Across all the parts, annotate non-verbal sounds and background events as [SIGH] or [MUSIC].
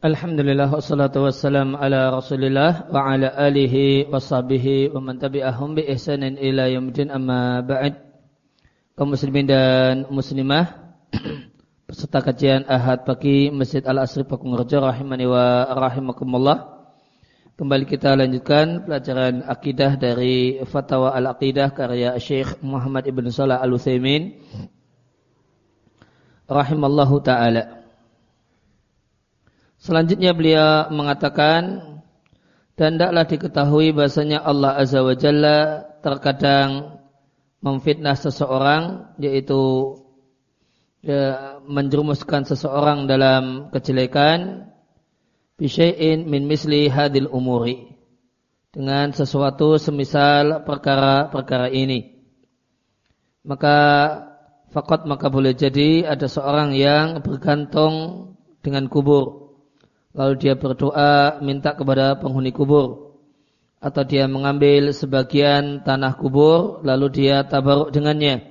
Alhamdulillah wassalatu wassalam ala rasulillah wa ala alihi wa sahbihi wa man tabi'ahum bi ihsanin ila yaumil amma ba'd. Kaum muslimin dan muslimah [CLEARS THROAT] peserta kajian Ahad pagi Masjid Al-Asri Pakung Rejo rahimani wa rahimakumullah. Kembali kita lanjutkan pelajaran akidah dari Fatwa Al-Aqidah karya Syekh Muhammad Ibn Salah Al-Utsaimin rahimallahu taala Selanjutnya beliau mengatakan dan tidaklah diketahui bahasanya Allah Azza wa Jalla terkadang memfitnah seseorang yaitu ya, menjerumuskan seseorang dalam kejelekan bisyai'in min misli hadil umuri dengan sesuatu semisal perkara-perkara ini. Maka fakot maka boleh jadi ada seorang yang bergantung dengan kubur lalu dia berdoa minta kepada penghuni kubur. Atau dia mengambil sebagian tanah kubur lalu dia tabaruk dengannya.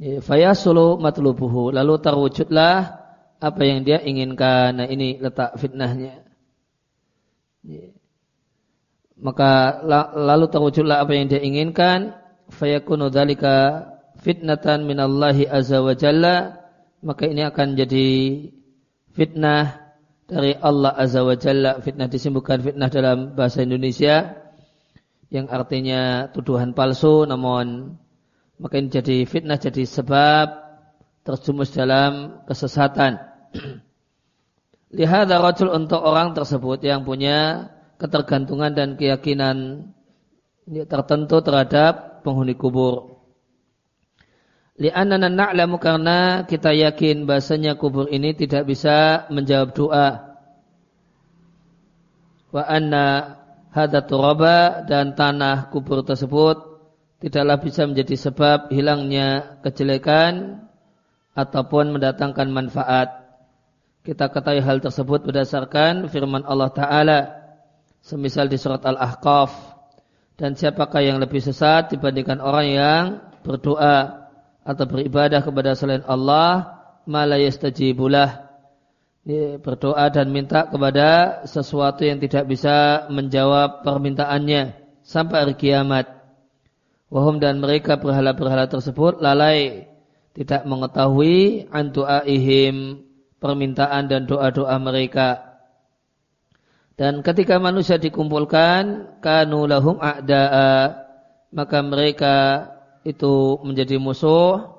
Fayasulu matlubuhu. Lalu terwujudlah apa yang dia inginkan. Nah ini letak fitnahnya. Maka lalu terwujudlah apa yang dia inginkan. Fayakunu dzalika fitnatan minallahi azza wa jalla. Maka ini akan jadi fitnah dari Allah Azza wa Jalla fitnah disebutkan fitnah dalam bahasa Indonesia yang artinya tuduhan palsu namun maka ini jadi fitnah jadi sebab terjumus dalam kesesatan. [CLEARS THROAT] Lihat rajul untuk orang tersebut yang punya ketergantungan dan keyakinan tertentu terhadap penghuni kubur Li'anana na'lamu karena kita yakin bahasanya kubur ini tidak bisa menjawab doa. Wa anna hadha turaba dan tanah kubur tersebut tidaklah bisa menjadi sebab hilangnya kejelekan ataupun mendatangkan manfaat. Kita ketahui hal tersebut berdasarkan firman Allah Ta'ala. Semisal di surat Al-Ahqaf. Dan siapakah yang lebih sesat dibandingkan orang yang berdoa atau beribadah kepada selain Allah mala yastajibulah berdoa dan minta kepada sesuatu yang tidak bisa menjawab permintaannya sampai hari kiamat. Wahum dan mereka berhala-berhala tersebut lalai tidak mengetahui antu'aihim permintaan dan doa-doa mereka. Dan ketika manusia dikumpulkan kanu lahum a'da'a maka mereka itu menjadi musuh.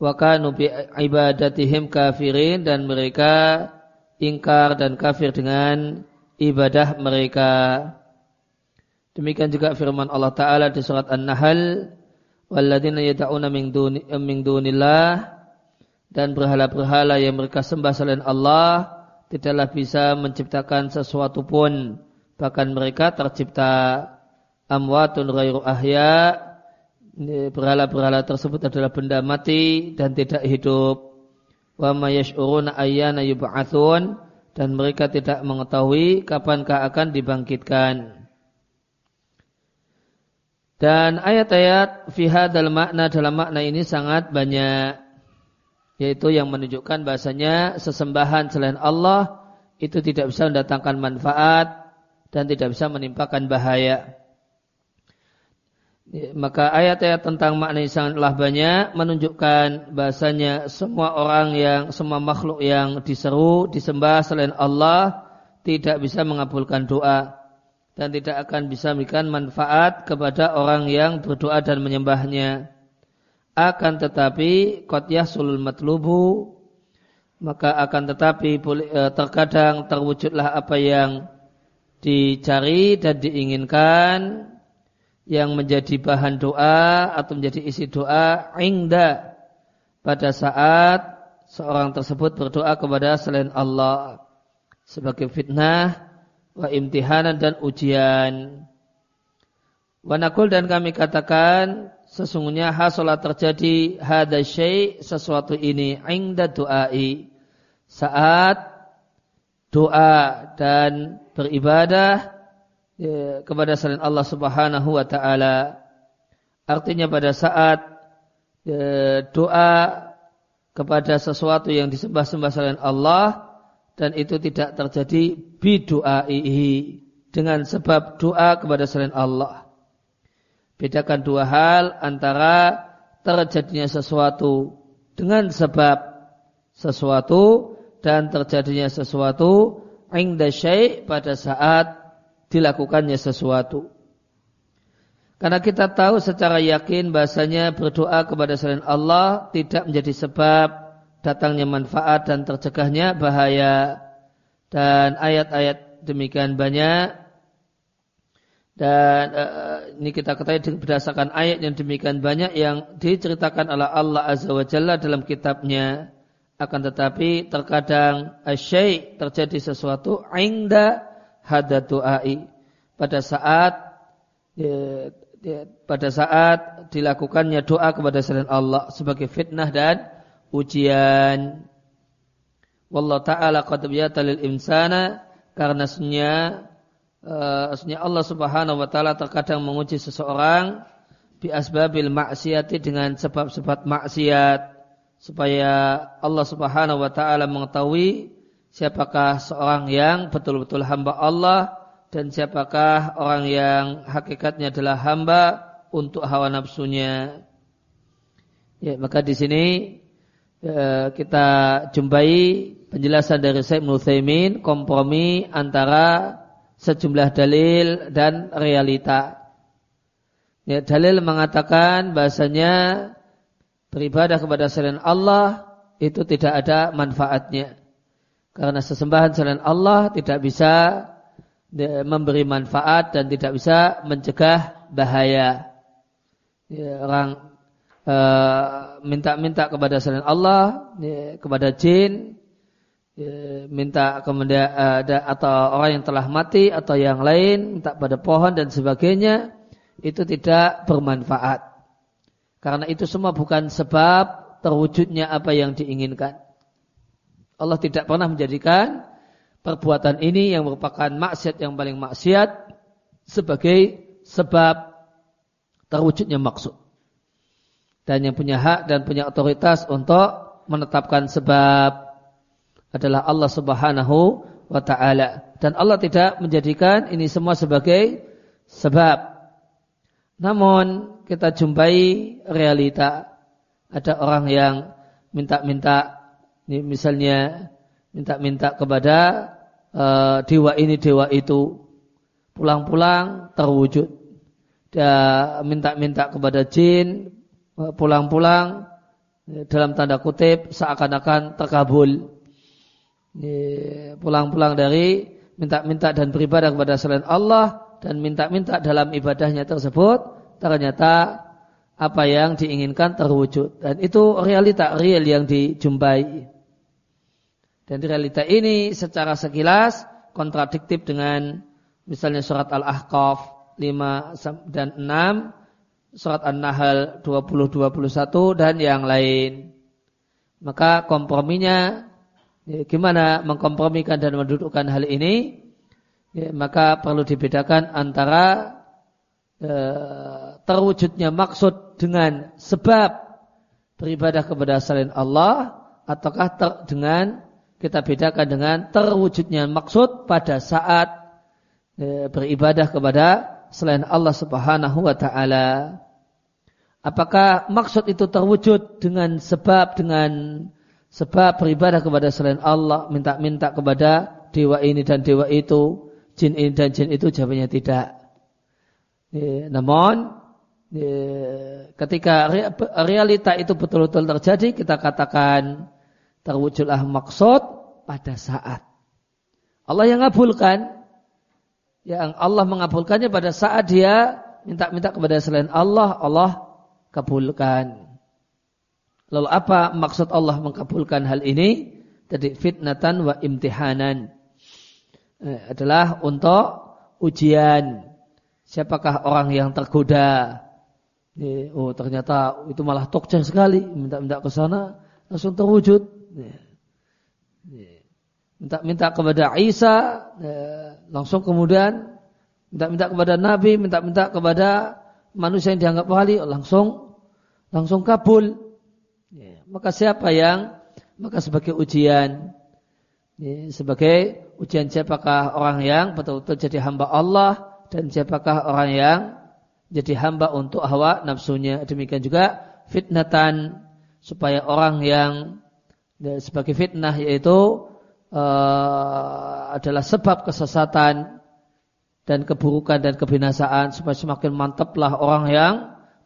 Wa kanu bi ibadatihim kafirin dan mereka ingkar dan kafir dengan ibadah mereka. Demikian juga firman Allah taala di surat An-Nahl walladzina yad'una min duni min dunillah dan berhala-berhala yang mereka sembah selain Allah tidaklah bisa menciptakan sesuatu pun. Bahkan mereka tercipta amwatun ghairu ahya. Berhala-berhala tersebut adalah benda mati dan tidak hidup. Wa ma yash'uruna ayyana yub'atsun dan mereka tidak mengetahui kapankah akan dibangkitkan. Dan ayat-ayat fi hadzal makna dalam makna ini sangat banyak. Yaitu yang menunjukkan bahasanya sesembahan selain Allah itu tidak bisa mendatangkan manfaat dan tidak bisa menimpakan bahaya. Ya, maka ayat-ayat tentang makna yang sangatlah banyak menunjukkan bahasanya semua orang yang semua makhluk yang diseru disembah selain Allah tidak bisa mengabulkan doa dan tidak akan bisa memberikan manfaat kepada orang yang berdoa dan menyembahnya. Akan tetapi qad yahsulul matlubu maka akan tetapi eh, terkadang terwujudlah apa yang dicari dan diinginkan yang menjadi bahan doa atau menjadi isi doa ingda pada saat seorang tersebut berdoa kepada selain Allah sebagai fitnah wa imtihanan dan ujian. Wanakul dan kami katakan sesungguhnya hasolat terjadi hada syai sesuatu ini ingda doai saat doa dan beribadah ya, kepada selain Allah Subhanahu wa taala. Artinya pada saat ya, doa kepada sesuatu yang disembah-sembah selain Allah dan itu tidak terjadi bidu'aihi dengan sebab doa kepada selain Allah. Bedakan dua hal antara terjadinya sesuatu dengan sebab sesuatu dan terjadinya sesuatu ingda syai' pada saat dilakukannya sesuatu. Karena kita tahu secara yakin bahasanya berdoa kepada selain Allah tidak menjadi sebab datangnya manfaat dan tercegahnya bahaya. Dan ayat-ayat demikian banyak. Dan uh, ini kita ketahui berdasarkan ayat yang demikian banyak yang diceritakan oleh Allah Azza wa Jalla dalam kitabnya. Akan tetapi terkadang asyai terjadi sesuatu ingda hadatu'ai. Pada saat ya, ya, pada saat dilakukannya doa kepada selain Allah sebagai fitnah dan ujian. Wallahu taala qad lil insana karena sunya uh, Allah Subhanahu wa taala terkadang menguji seseorang bi asbabil maksiati dengan sebab-sebab maksiat supaya Allah Subhanahu wa taala mengetahui siapakah seorang yang betul-betul hamba Allah dan siapakah orang yang hakikatnya adalah hamba untuk hawa nafsunya. Ya, maka di sini ya, kita jumpai penjelasan dari Syekh Muthaimin kompromi antara sejumlah dalil dan realita. Ya, dalil mengatakan bahasanya beribadah kepada selain Allah itu tidak ada manfaatnya. Karena sesembahan selain Allah tidak bisa memberi manfaat dan tidak bisa mencegah bahaya. Ya, orang uh, minta-minta kepada selain Allah, ya, kepada jin, ya, minta kemudian uh, atau orang yang telah mati atau yang lain, minta pada pohon dan sebagainya, itu tidak bermanfaat. Karena itu semua bukan sebab terwujudnya apa yang diinginkan. Allah tidak pernah menjadikan perbuatan ini yang merupakan maksiat yang paling maksiat sebagai sebab terwujudnya maksud. Dan yang punya hak dan punya otoritas untuk menetapkan sebab adalah Allah Subhanahu wa taala. Dan Allah tidak menjadikan ini semua sebagai sebab. Namun kita jumpai realita ada orang yang minta-minta misalnya minta-minta kepada uh, dewa ini dewa itu. Pulang-pulang terwujud. Dia minta-minta kepada jin eh, pulang-pulang eh, dalam tanda kutip seakan-akan terkabul. Pulang-pulang dari minta-minta dan beribadah kepada selain Allah dan minta-minta dalam ibadahnya tersebut ternyata apa yang diinginkan terwujud. Dan itu realita real yang dijumpai dan realita ini secara sekilas kontradiktif dengan misalnya surat Al-Ahqaf 5 dan 6, surat An-Nahl 20-21 dan yang lain. Maka komprominya ya, gimana mengkompromikan dan mendudukkan hal ini? Ya, maka perlu dibedakan antara ya, terwujudnya maksud dengan sebab beribadah kepada selain Allah ataukah ter, dengan kita bedakan dengan terwujudnya maksud pada saat e, beribadah kepada selain Allah Subhanahu wa taala. Apakah maksud itu terwujud dengan sebab dengan sebab beribadah kepada selain Allah, minta-minta kepada dewa ini dan dewa itu, jin ini dan jin itu jawabnya tidak. E, namun e, ketika realita itu betul-betul terjadi, kita katakan terwujudlah maksud pada saat. Allah yang mengabulkan yang Allah mengabulkannya pada saat dia minta-minta kepada selain Allah Allah kabulkan. Lalu apa maksud Allah mengabulkan hal ini? Jadi fitnatan wa imtihanan. Eh, adalah untuk ujian. Siapakah orang yang tergoda? Oh ternyata itu malah tokcer sekali. Minta-minta ke sana langsung terwujud Minta-minta kepada Isa, langsung kemudian minta-minta kepada Nabi, minta-minta kepada manusia yang dianggap wali, langsung langsung kabul. maka siapa yang maka sebagai ujian sebagai ujian siapakah orang yang betul-betul jadi hamba Allah dan siapakah orang yang jadi hamba untuk hawa nafsunya. Demikian juga fitnatan supaya orang yang sebagai fitnah yaitu uh, adalah sebab kesesatan dan keburukan dan kebinasaan supaya semakin mantaplah orang yang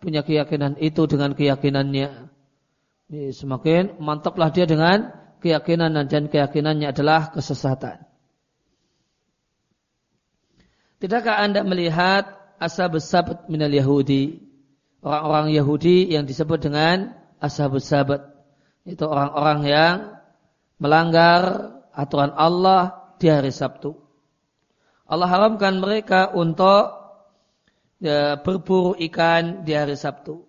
punya keyakinan itu dengan keyakinannya. Semakin mantaplah dia dengan keyakinan dan keyakinannya adalah kesesatan. Tidakkah Anda melihat ashabus sabat minal Yahudi? Orang-orang Yahudi yang disebut dengan ashabus sabat. Itu orang-orang yang melanggar aturan Allah di hari Sabtu. Allah haramkan mereka untuk ya, berburu ikan di hari Sabtu.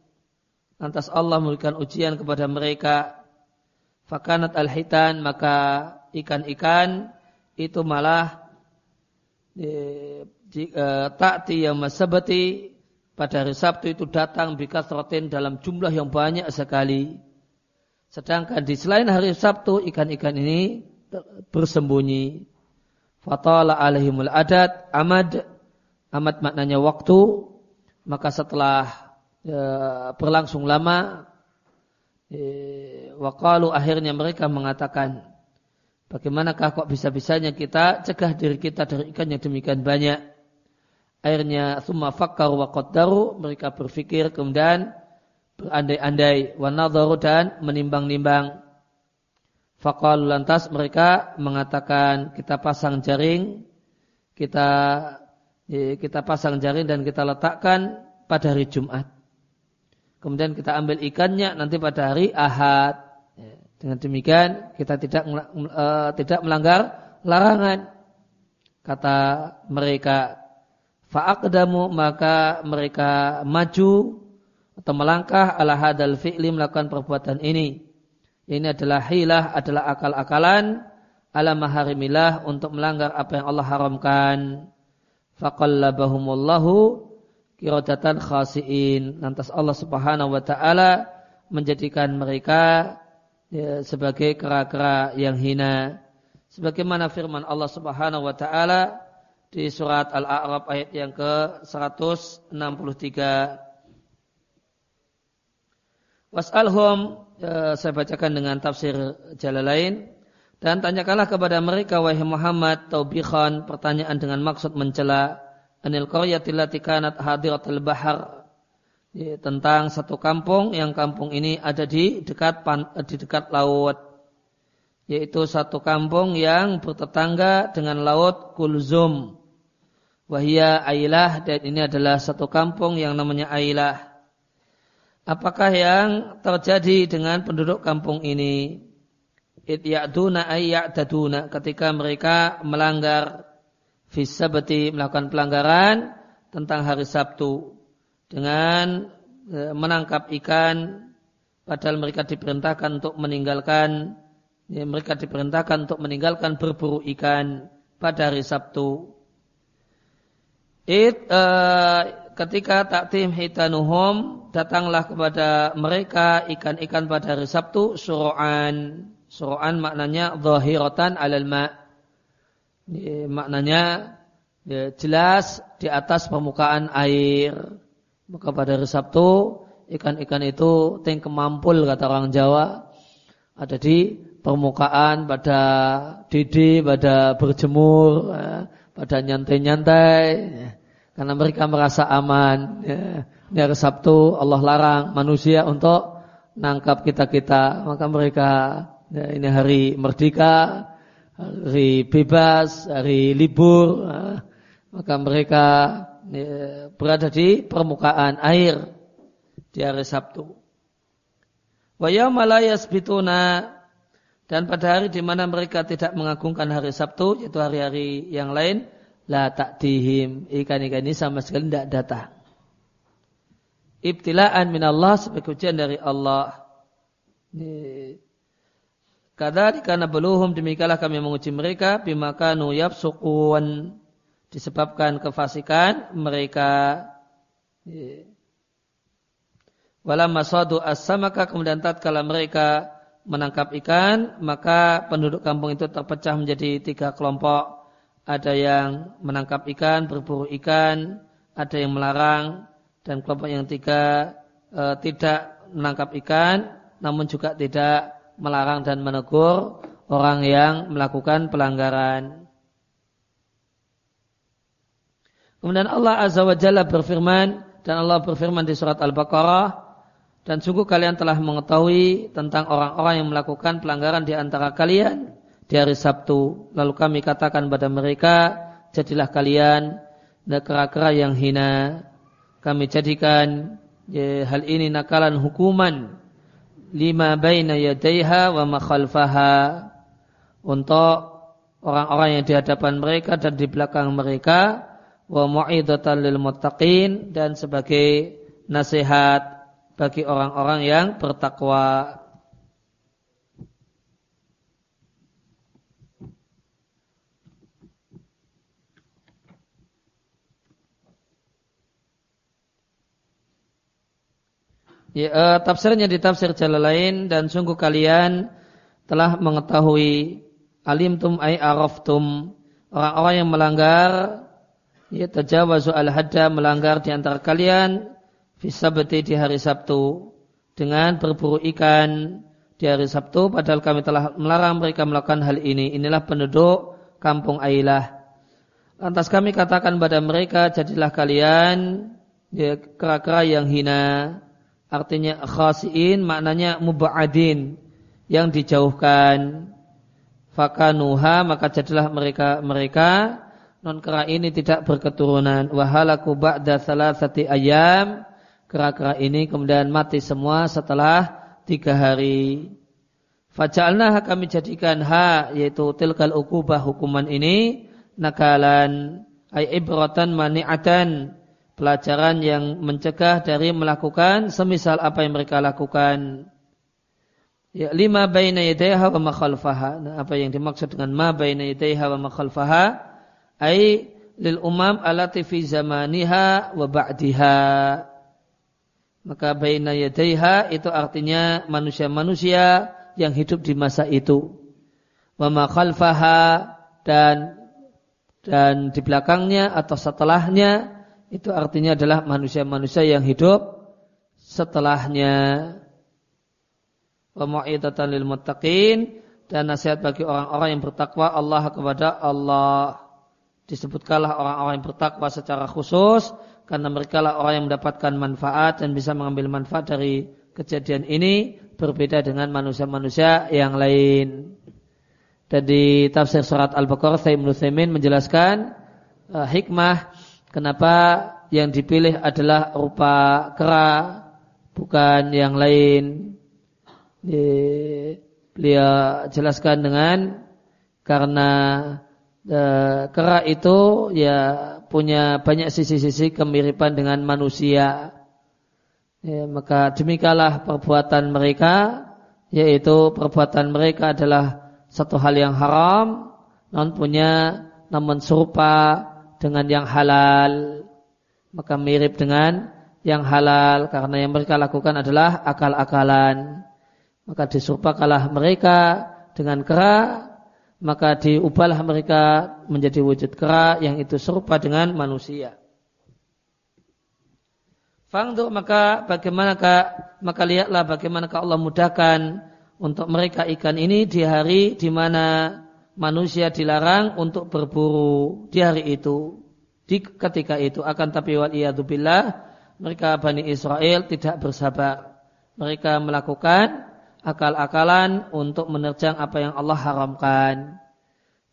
Lantas Allah memberikan ujian kepada mereka. Fakanat al-hitan maka ikan-ikan itu malah ya, uh, ta'ti yang masabati pada hari Sabtu itu datang bikasrotin dalam jumlah yang banyak sekali. Sedangkan di selain hari Sabtu ikan-ikan ini bersembunyi. Fatala alaihimul adat amad amad maknanya waktu maka setelah e, berlangsung lama e, wakalu akhirnya mereka mengatakan bagaimanakah kok bisa-bisanya kita cegah diri kita dari ikan yang demikian banyak akhirnya summa fakkar wa qaddaru mereka berpikir kemudian berandai-andai wa dan menimbang-nimbang Fakal lantas mereka mengatakan kita pasang jaring, kita kita pasang jaring dan kita letakkan pada hari Jumat. Kemudian kita ambil ikannya nanti pada hari Ahad. Ya, dengan demikian kita tidak uh, tidak melanggar larangan. Kata mereka, faakdamu maka mereka maju atau melangkah ala hadal fi'li melakukan perbuatan ini ini adalah hilah, adalah akal-akalan ala maharimillah untuk melanggar apa yang Allah haramkan. Faqallabahumullahu kirodatan khasiin. Lantas Allah subhanahu wa ta'ala menjadikan mereka ya, sebagai kera-kera yang hina. Sebagaimana firman Allah subhanahu wa ta'ala di surat Al-A'raf ayat yang ke-163. Was'alhum ya, saya bacakan dengan tafsir jalan lain. Dan tanyakanlah kepada mereka wahai Muhammad taubikhan pertanyaan dengan maksud mencela anil qaryatil hadiratul bahar? Ya, tentang satu kampung yang kampung ini ada di dekat di dekat laut. Yaitu satu kampung yang bertetangga dengan laut Kulzum. Wahia Ailah dan ini adalah satu kampung yang namanya Ailah Apakah yang terjadi dengan penduduk kampung ini? Itya'duna ayya'daduna ketika mereka melanggar fisabati melakukan pelanggaran tentang hari Sabtu dengan e, menangkap ikan padahal mereka diperintahkan untuk meninggalkan ya, mereka diperintahkan untuk meninggalkan berburu ikan pada hari Sabtu. It, uh, ketika taktim hitanuhum datanglah kepada mereka ikan-ikan pada hari Sabtu suru'an. Suru'an maknanya zahiratan alal ma. Maknanya ya, jelas di atas permukaan air. Maka pada hari Sabtu ikan-ikan itu ting kemampul kata orang Jawa ada di permukaan pada didi, pada berjemur, ya, pada nyantai-nyantai. Karena mereka merasa aman. Ya. Ini hari Sabtu Allah larang manusia untuk nangkap kita-kita. Maka mereka ya, ini hari merdeka, hari bebas, hari libur. Ya. Maka mereka ya, berada di permukaan air di hari Sabtu. Wa bituna dan pada hari di mana mereka tidak mengagungkan hari Sabtu, yaitu hari-hari yang lain, la ta'tihim ikan-ikan ini sama sekali tidak datang. Ibtilaan min Allah sebagai ujian dari Allah. Kadari karena beluhum demikianlah kami menguji mereka bimakanu yafsuqun disebabkan kefasikan mereka Wala masadu as-samaka kemudian tatkala mereka menangkap ikan, maka penduduk kampung itu terpecah menjadi tiga kelompok. Ada yang menangkap ikan, berburu ikan, ada yang melarang, dan kelompok yang tiga e, tidak menangkap ikan, namun juga tidak melarang dan menegur orang yang melakukan pelanggaran. Kemudian Allah Azza wa Jalla berfirman, dan Allah berfirman di surat Al-Baqarah, dan sungguh kalian telah mengetahui tentang orang-orang yang melakukan pelanggaran di antara kalian di hari Sabtu. Lalu kami katakan pada mereka, jadilah kalian kera-kera yang hina. Kami jadikan ya, hal ini nakalan hukuman lima baina yadaiha wa makhalfaha untuk orang-orang yang di hadapan mereka dan di belakang mereka wa mu'idatan lil muttaqin dan sebagai nasihat bagi orang-orang yang bertakwa. Ya, uh, tafsirnya di tafsir jalan lain dan sungguh kalian telah mengetahui alimtum ay araftum orang-orang yang melanggar ya tajawazu al hadda melanggar di antara kalian Fisabati di hari Sabtu dengan berburu ikan di hari Sabtu padahal kami telah melarang mereka melakukan hal ini. Inilah penduduk kampung Ailah. Lantas kami katakan pada mereka jadilah kalian ya, kera-kera yang hina. Artinya khasiin maknanya muba'adin yang dijauhkan. Fakanuha maka jadilah mereka mereka non kera ini tidak berketurunan. Wahalaku ba'da salasati ayam kera-kera ini kemudian mati semua setelah tiga hari. Faja'alna kami jadikan ha yaitu tilkal ukubah hukuman ini nakalan ay ibratan mani'atan pelajaran yang mencegah dari melakukan semisal apa yang mereka lakukan. Ya, lima baina yadayha wa makhalfaha. Nah, apa yang dimaksud dengan ma baina yadayha wa makhalfaha? Ay lil umam alati fi zamaniha wa ba'diha maka baina yadaiha itu artinya manusia-manusia yang hidup di masa itu. Wa ma khalfaha dan dan di belakangnya atau setelahnya itu artinya adalah manusia-manusia yang hidup setelahnya. Wa mu'idatan lil muttaqin dan nasihat bagi orang-orang yang bertakwa Allah kepada Allah. Disebutkanlah orang-orang yang bertakwa secara khusus karena mereka lah orang yang mendapatkan manfaat dan bisa mengambil manfaat dari kejadian ini berbeda dengan manusia-manusia yang lain. Dan di tafsir surat Al-Baqarah Sayyid Nusaymin menjelaskan uh, hikmah kenapa yang dipilih adalah rupa kera bukan yang lain. Beliau jelaskan dengan karena uh, kera itu ya punya banyak sisi-sisi kemiripan dengan manusia. Ya, maka demikalah perbuatan mereka, yaitu perbuatan mereka adalah satu hal yang haram, non punya namun serupa dengan yang halal. Maka mirip dengan yang halal karena yang mereka lakukan adalah akal-akalan. Maka diserupakanlah mereka dengan kera maka diubahlah mereka menjadi wujud kera yang itu serupa dengan manusia. Fangdu maka bagaimanakah maka lihatlah bagaimanakah Allah mudahkan untuk mereka ikan ini di hari di mana manusia dilarang untuk berburu di hari itu di ketika itu akan tapi wal billah mereka Bani Israel tidak bersabar mereka melakukan akal-akalan untuk menerjang apa yang Allah haramkan.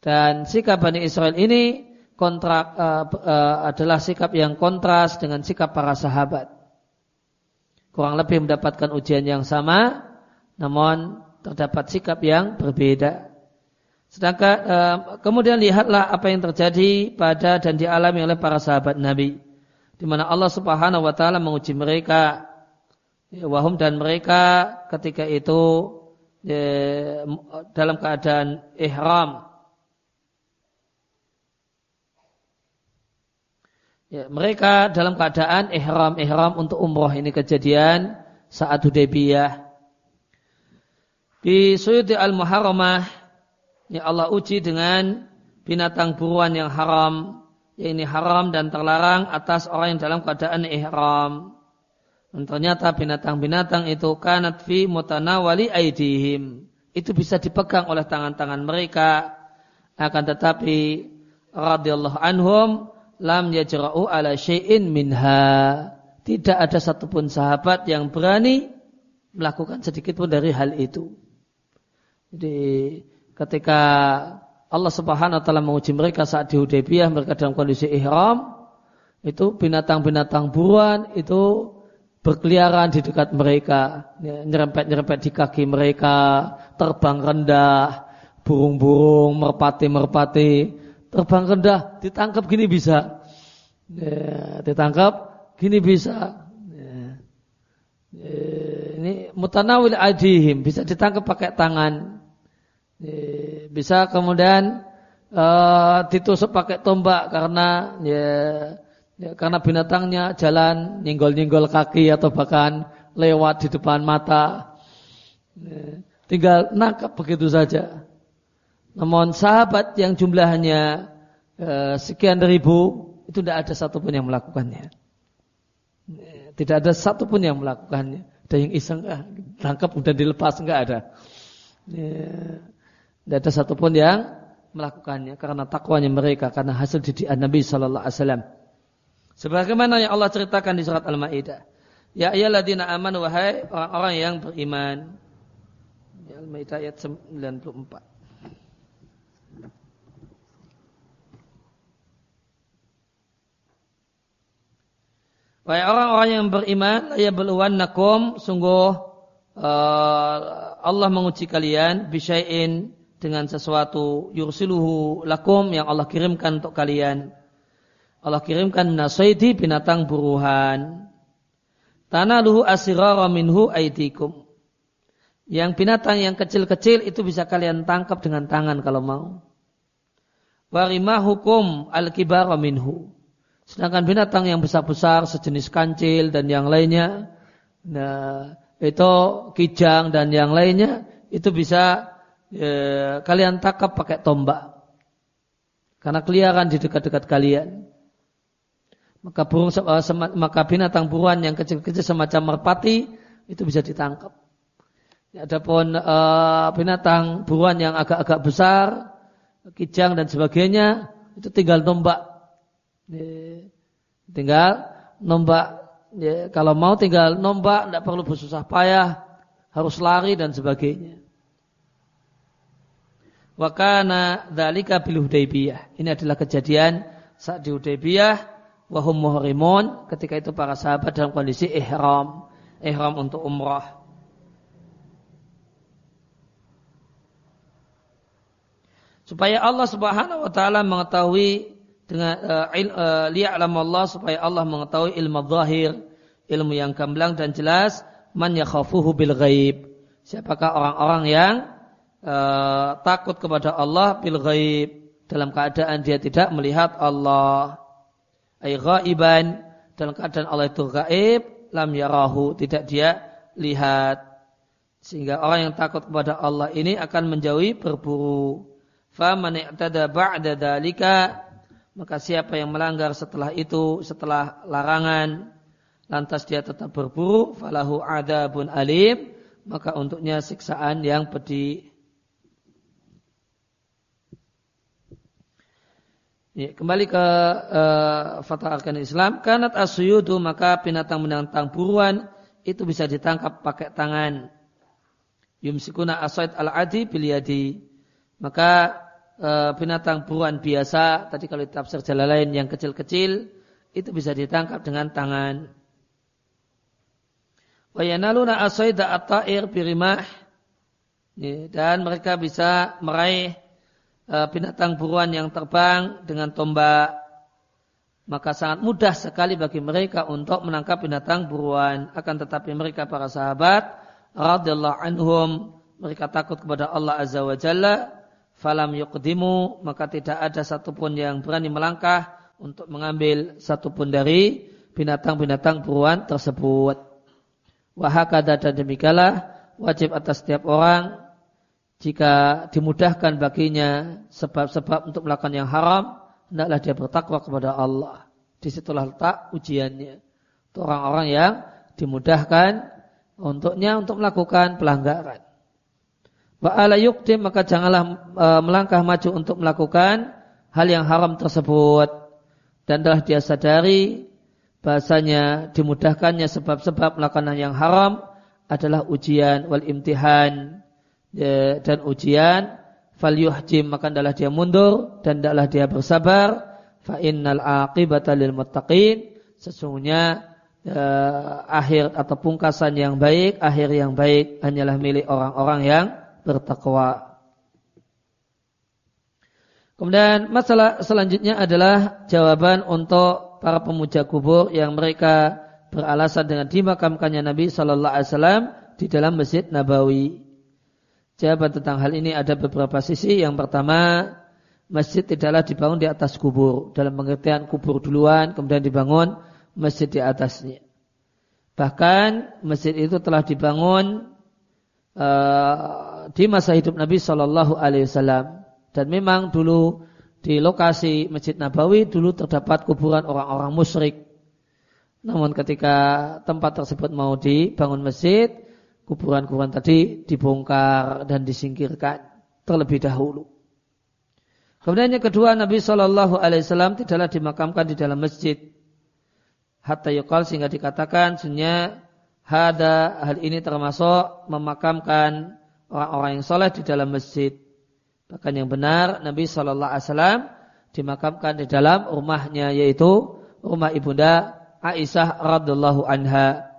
Dan sikap Bani Israel ini kontra, uh, uh, adalah sikap yang kontras dengan sikap para sahabat. Kurang lebih mendapatkan ujian yang sama, namun terdapat sikap yang berbeda. Sedangkan uh, kemudian lihatlah apa yang terjadi pada dan dialami oleh para sahabat Nabi, di mana Allah Subhanahu Wa Taala menguji mereka Ya, wahum dan mereka ketika itu ya, dalam keadaan ihram. Ya, mereka dalam keadaan ihram ihram untuk umroh ini kejadian saat Hudaybiyah. Di Suyuti Al-Muharramah, ya Allah uji dengan binatang buruan yang haram, ya ini haram dan terlarang atas orang yang dalam keadaan ihram. Dan ternyata binatang-binatang itu kanat fi mutanawali aidihim. Itu bisa dipegang oleh tangan-tangan mereka. Akan tetapi radhiyallahu anhum lam yajra'u ala syai'in minha. Tidak ada satupun sahabat yang berani melakukan sedikit pun dari hal itu. Jadi ketika Allah Subhanahu wa taala menguji mereka saat di Hudaybiyah mereka dalam kondisi ihram itu binatang-binatang buruan itu berkeliaran di dekat mereka, nyerempet-nyerempet di kaki mereka, terbang rendah, burung-burung, merpati-merpati, terbang rendah, ditangkap gini bisa. Ya, ditangkap gini bisa. Ya. Ini mutanawil adihim, bisa ditangkap pakai tangan. Bisa kemudian uh, ditusuk pakai tombak karena ya, ya karena binatangnya jalan nyenggol-nyenggol kaki atau bahkan lewat di depan mata. Ya, tinggal nangkap begitu saja. Namun sahabat yang jumlahnya uh, sekian ribu itu tidak ada satupun yang melakukannya. Ya, tidak ada satupun yang melakukannya. Ada yang iseng, ah, tangkap dan dilepas enggak ada. Ya. Tidak ada satupun yang melakukannya karena takwanya mereka karena hasil didikan Nabi Shallallahu Alaihi Wasallam. Sebagaimana yang Allah ceritakan di surat Al-Maidah. Ya ayyuhalladzina amanu wahai orang-orang yang beriman. Ya, Al-Maidah ayat 94. Wahai orang-orang yang beriman, ya nakum sungguh uh, Allah menguji kalian bisyai'in dengan sesuatu yursiluhu lakum yang Allah kirimkan untuk kalian. Allah kirimkan nasaidi binatang buruhan. Tanaluhu asirara minhu aidikum. Yang binatang yang kecil-kecil itu bisa kalian tangkap dengan tangan kalau mau. Warimah hukum al-kibara minhu. Sedangkan binatang yang besar-besar sejenis kancil dan yang lainnya, nah, itu kijang dan yang lainnya itu bisa ya, kalian tangkap pakai tombak. Karena keliaran di dekat-dekat kalian. Maka burung eh, maka binatang buruan yang kecil-kecil semacam merpati itu bisa ditangkap. Adapun uh, binatang buruan yang agak-agak besar, kijang dan sebagainya itu tinggal tombak. Ya, tinggal nombak. Ya, kalau mau tinggal nombak, tidak perlu bersusah payah, harus lari dan sebagainya. Wakana dalika bil Hudaybiyah. Ini adalah kejadian saat di Hudaybiyah wahum muhrimun ketika itu para sahabat dalam kondisi ihram, ihram untuk umrah. Supaya Allah Subhanahu wa taala mengetahui dengan uh, uh, liya'lam Allah supaya Allah mengetahui ilmu zahir, ilmu yang gamblang dan jelas man yakhafuhu bil ghaib. Siapakah orang-orang yang uh, takut kepada Allah bil ghaib dalam keadaan dia tidak melihat Allah. Ay ghaiban dalam keadaan Allah itu gaib lam yarahu tidak dia lihat. Sehingga orang yang takut kepada Allah ini akan menjauhi berburu. Faman i'tada ba'da dalika maka siapa yang melanggar setelah itu, setelah larangan, lantas dia tetap berburu, falahu adabun alim, maka untuknya siksaan yang pedih. Ya, kembali ke uh, Fatah Arkan Islam. Kanat asuyudu maka binatang-binatang buruan itu bisa ditangkap pakai tangan. Yumsikuna asaid al-adi biliyadi. Maka uh, binatang buruan biasa, tadi kalau tafsir jalan lain yang kecil-kecil, itu bisa ditangkap dengan tangan. Wayanaluna asaida at-ta'ir birimah. Ya, dan mereka bisa meraih binatang buruan yang terbang dengan tombak maka sangat mudah sekali bagi mereka untuk menangkap binatang buruan. Akan tetapi mereka para sahabat radhiyallahu anhum mereka takut kepada Allah azza wa jalla falam yuqdimu maka tidak ada satupun yang berani melangkah untuk mengambil satupun dari binatang-binatang buruan tersebut. Wahakada dan wajib atas setiap orang jika dimudahkan baginya sebab-sebab untuk melakukan yang haram, hendaklah dia bertakwa kepada Allah. Di situlah letak ujiannya. Untuk orang-orang yang dimudahkan untuknya untuk melakukan pelanggaran. Wa ala yuktim maka janganlah e, melangkah maju untuk melakukan hal yang haram tersebut dan telah dia sadari bahasanya dimudahkannya sebab-sebab melakukan yang haram adalah ujian wal imtihan dan ujian fal yuhjim maka adalah dia mundur dan adalah dia bersabar fa innal aqibata lil muttaqin sesungguhnya eh, akhir atau pungkasan yang baik akhir yang baik hanyalah milik orang-orang yang bertakwa. Kemudian masalah selanjutnya adalah jawaban untuk para pemuja kubur yang mereka beralasan dengan dimakamkannya Nabi Shallallahu Alaihi Wasallam di dalam masjid Nabawi. Jawaban tentang hal ini ada beberapa sisi. Yang pertama, masjid tidaklah dibangun di atas kubur. Dalam pengertian kubur duluan, kemudian dibangun masjid di atasnya. Bahkan masjid itu telah dibangun uh, di masa hidup Nabi Shallallahu Alaihi Wasallam dan memang dulu di lokasi Masjid Nabawi dulu terdapat kuburan orang-orang musyrik. Namun ketika tempat tersebut mau dibangun masjid, kuburan-kuburan tadi dibongkar dan disingkirkan terlebih dahulu. Kemudian yang kedua Nabi Shallallahu Alaihi Wasallam tidaklah dimakamkan di dalam masjid. Hatta yukal sehingga dikatakan sebenarnya hada hal ini termasuk memakamkan orang-orang yang soleh di dalam masjid. Bahkan yang benar Nabi Shallallahu Alaihi Wasallam dimakamkan di dalam rumahnya yaitu rumah ibunda Aisyah radhiallahu anha.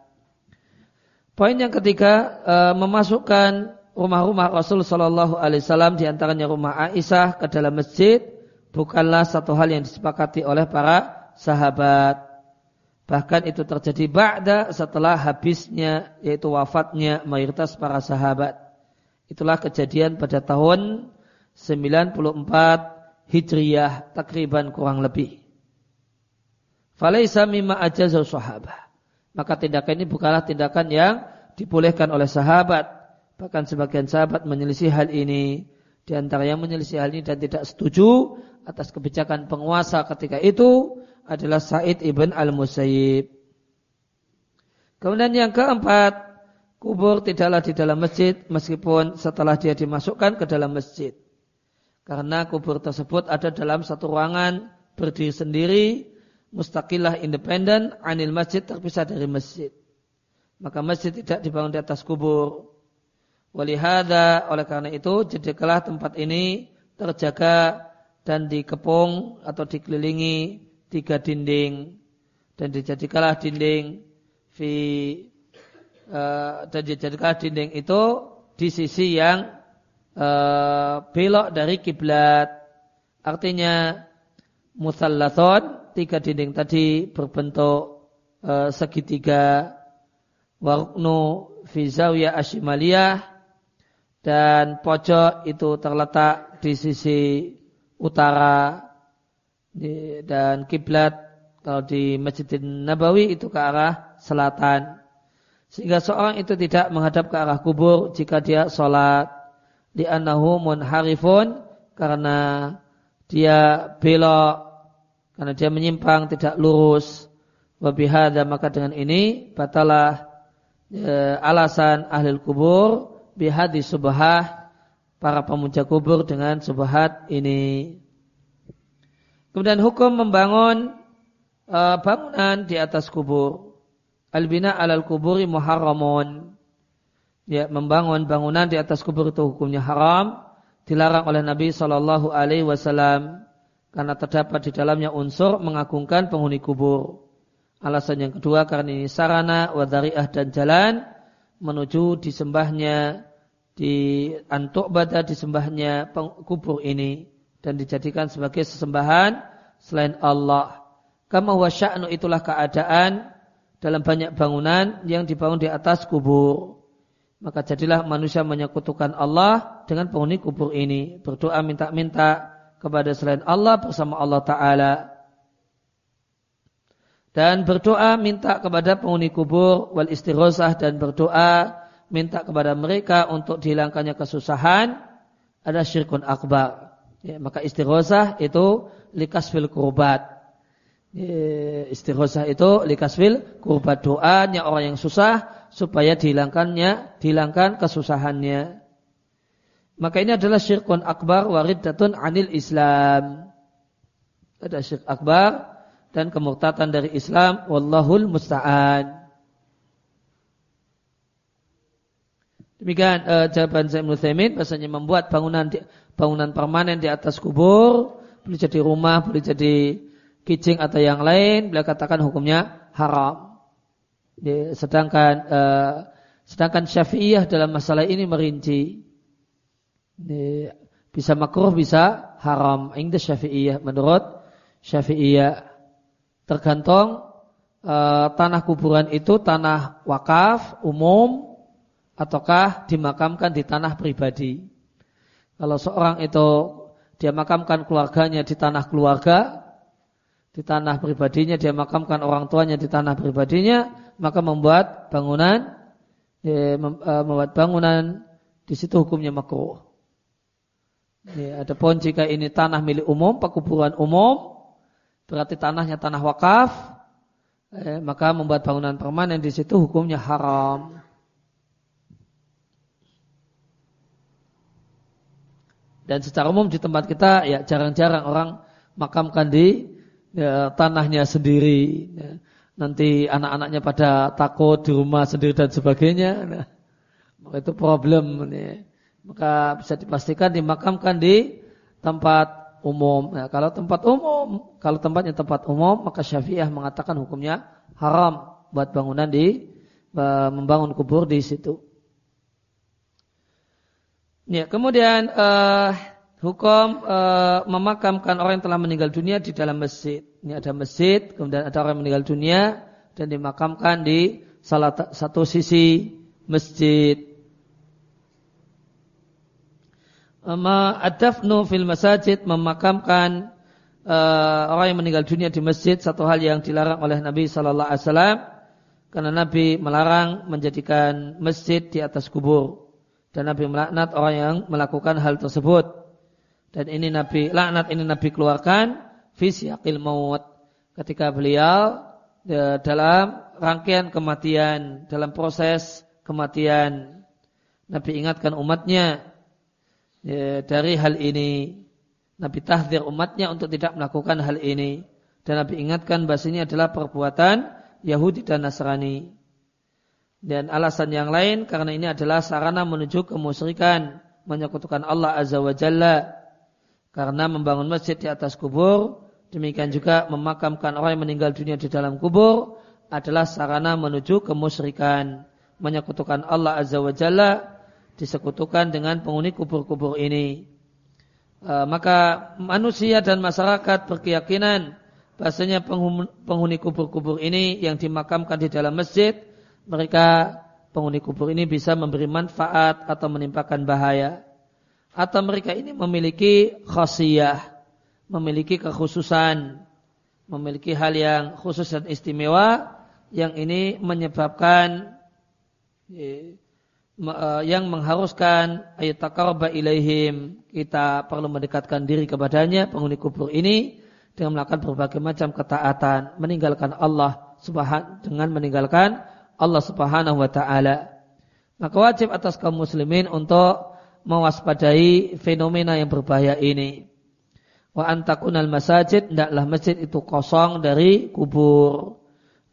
Poin yang ketiga e, memasukkan rumah-rumah Rasul Shallallahu Alaihi Wasallam di antaranya rumah Aisyah ke dalam masjid bukanlah satu hal yang disepakati oleh para sahabat. Bahkan itu terjadi ba'da setelah habisnya yaitu wafatnya mayoritas para sahabat. Itulah kejadian pada tahun 94 Hijriyah takriban kurang lebih. Falaisa mimma ajazau sahabah. Maka tindakan ini bukanlah tindakan yang dibolehkan oleh sahabat. Bahkan sebagian sahabat menyelisih hal ini. Di antara yang menyelisih hal ini dan tidak setuju atas kebijakan penguasa ketika itu adalah Said ibn al-Musayyib. Kemudian yang keempat, kubur tidaklah di dalam masjid meskipun setelah dia dimasukkan ke dalam masjid. Karena kubur tersebut ada dalam satu ruangan berdiri sendiri, mustaqilah independen, anil masjid terpisah dari masjid. Maka masjid tidak dibangun di atas kubur. Walihada oleh karena itu jadikanlah tempat ini terjaga dan dikepung atau dikelilingi tiga dinding dan dijadikanlah dinding fi uh, dan dijadikan dinding itu di sisi yang uh, belok dari kiblat. Artinya musallaton tiga dinding tadi berbentuk uh, segitiga waruknu fi zawiyah ashimaliyah dan pojok itu terletak di sisi utara dan kiblat kalau di Masjid Nabawi itu ke arah selatan. Sehingga seorang itu tidak menghadap ke arah kubur jika dia sholat. Di anahu munharifun karena dia belok, karena dia menyimpang tidak lurus. Wabihada maka dengan ini batalah e, alasan ahli kubur bihadi subhah para pemuja kubur dengan subhat ini. Kemudian hukum membangun e, bangunan di atas kubur. Al-bina alal kuburi muharramun. Ya, membangun bangunan di atas kubur itu hukumnya haram, dilarang oleh Nabi Shallallahu Alaihi Wasallam karena terdapat di dalamnya unsur mengagungkan penghuni kubur. Alasan yang kedua karena ini sarana wadariah dan jalan menuju disembahnya di antuk bada disembahnya kubur ini dan dijadikan sebagai sesembahan selain Allah. Kama wa sya'nu itulah keadaan dalam banyak bangunan yang dibangun di atas kubur. Maka jadilah manusia menyekutukan Allah dengan penghuni kubur ini. Berdoa minta-minta kepada selain Allah bersama Allah Ta'ala. Dan berdoa minta kepada penghuni kubur wal istirosah dan berdoa minta kepada mereka untuk dihilangkannya kesusahan ada syirkun akbar. Ya, maka istirosah itu likasfil kurbat. Ya, istirosah itu likasfil kurbat doanya orang yang susah supaya dihilangkannya, dihilangkan kesusahannya. Maka ini adalah syirkun akbar wariddatun anil Islam. Ada syirk akbar dan kemurtatan dari Islam wallahul musta'an. Demikian uh, jawaban saya Ibnu bahasanya membuat bangunan di, bangunan permanen di atas kubur boleh jadi rumah, boleh jadi kijing atau yang lain, beliau katakan hukumnya haram. sedangkan uh, sedangkan Syafi'iyah dalam masalah ini merinci bisa makruh bisa haram. Indah Syafi'iyah menurut Syafi'iyah tergantung e, tanah kuburan itu tanah wakaf umum ataukah dimakamkan di tanah pribadi. Kalau seorang itu dia makamkan keluarganya di tanah keluarga, di tanah pribadinya dia makamkan orang tuanya di tanah pribadinya, maka membuat bangunan ya, membuat bangunan di situ hukumnya makruh. Ya, adapun jika ini tanah milik umum, pekuburan umum, berarti tanahnya tanah wakaf, eh, maka membuat bangunan permanen di situ hukumnya haram. Dan secara umum di tempat kita ya jarang-jarang orang makamkan di ya, tanahnya sendiri. Ya. Nanti anak-anaknya pada takut di rumah sendiri dan sebagainya. Nah, itu problem. Ya. Maka bisa dipastikan dimakamkan di tempat umum. Nah, kalau tempat umum, kalau tempatnya tempat umum, maka Syafi'ah mengatakan hukumnya haram buat bangunan di membangun kubur di situ. Ya, kemudian uh, hukum uh, memakamkan orang yang telah meninggal dunia di dalam masjid. Ini ada masjid, kemudian ada orang yang meninggal dunia dan dimakamkan di salah satu sisi masjid. Adafnu fil masajid memakamkan uh, orang yang meninggal dunia di masjid satu hal yang dilarang oleh Nabi Sallallahu Alaihi Wasallam karena Nabi melarang menjadikan masjid di atas kubur. Dan Nabi melaknat orang yang melakukan hal tersebut. Dan ini Nabi laknat ini Nabi keluarkan fisyaqil maut. Ketika beliau ya, dalam rangkaian kematian dalam proses kematian Nabi ingatkan umatnya ya, dari hal ini. Nabi tahdir umatnya untuk tidak melakukan hal ini. Dan Nabi ingatkan bahasa ini adalah perbuatan Yahudi dan Nasrani. Dan alasan yang lain karena ini adalah sarana menuju kemusyrikan. Menyekutukan Allah Azza wa Jalla. Karena membangun masjid di atas kubur. Demikian juga memakamkan orang yang meninggal dunia di dalam kubur. Adalah sarana menuju kemusyrikan. Menyekutukan Allah Azza wa Jalla disekutukan dengan penghuni kubur-kubur ini. E, maka manusia dan masyarakat berkeyakinan bahasanya penghuni kubur-kubur ini yang dimakamkan di dalam masjid, mereka penghuni kubur ini bisa memberi manfaat atau menimpakan bahaya. Atau mereka ini memiliki khasiyah, memiliki kekhususan, memiliki hal yang khusus dan istimewa yang ini menyebabkan yang mengharuskan ayat takarba ilaihim kita perlu mendekatkan diri kepadanya penghuni kubur ini dengan melakukan berbagai macam ketaatan meninggalkan Allah subhan dengan meninggalkan Allah subhanahu wa taala. Maka wajib atas kaum muslimin untuk mewaspadai fenomena yang berbahaya ini. Wa antakunal masajid hendaklah masjid itu kosong dari kubur.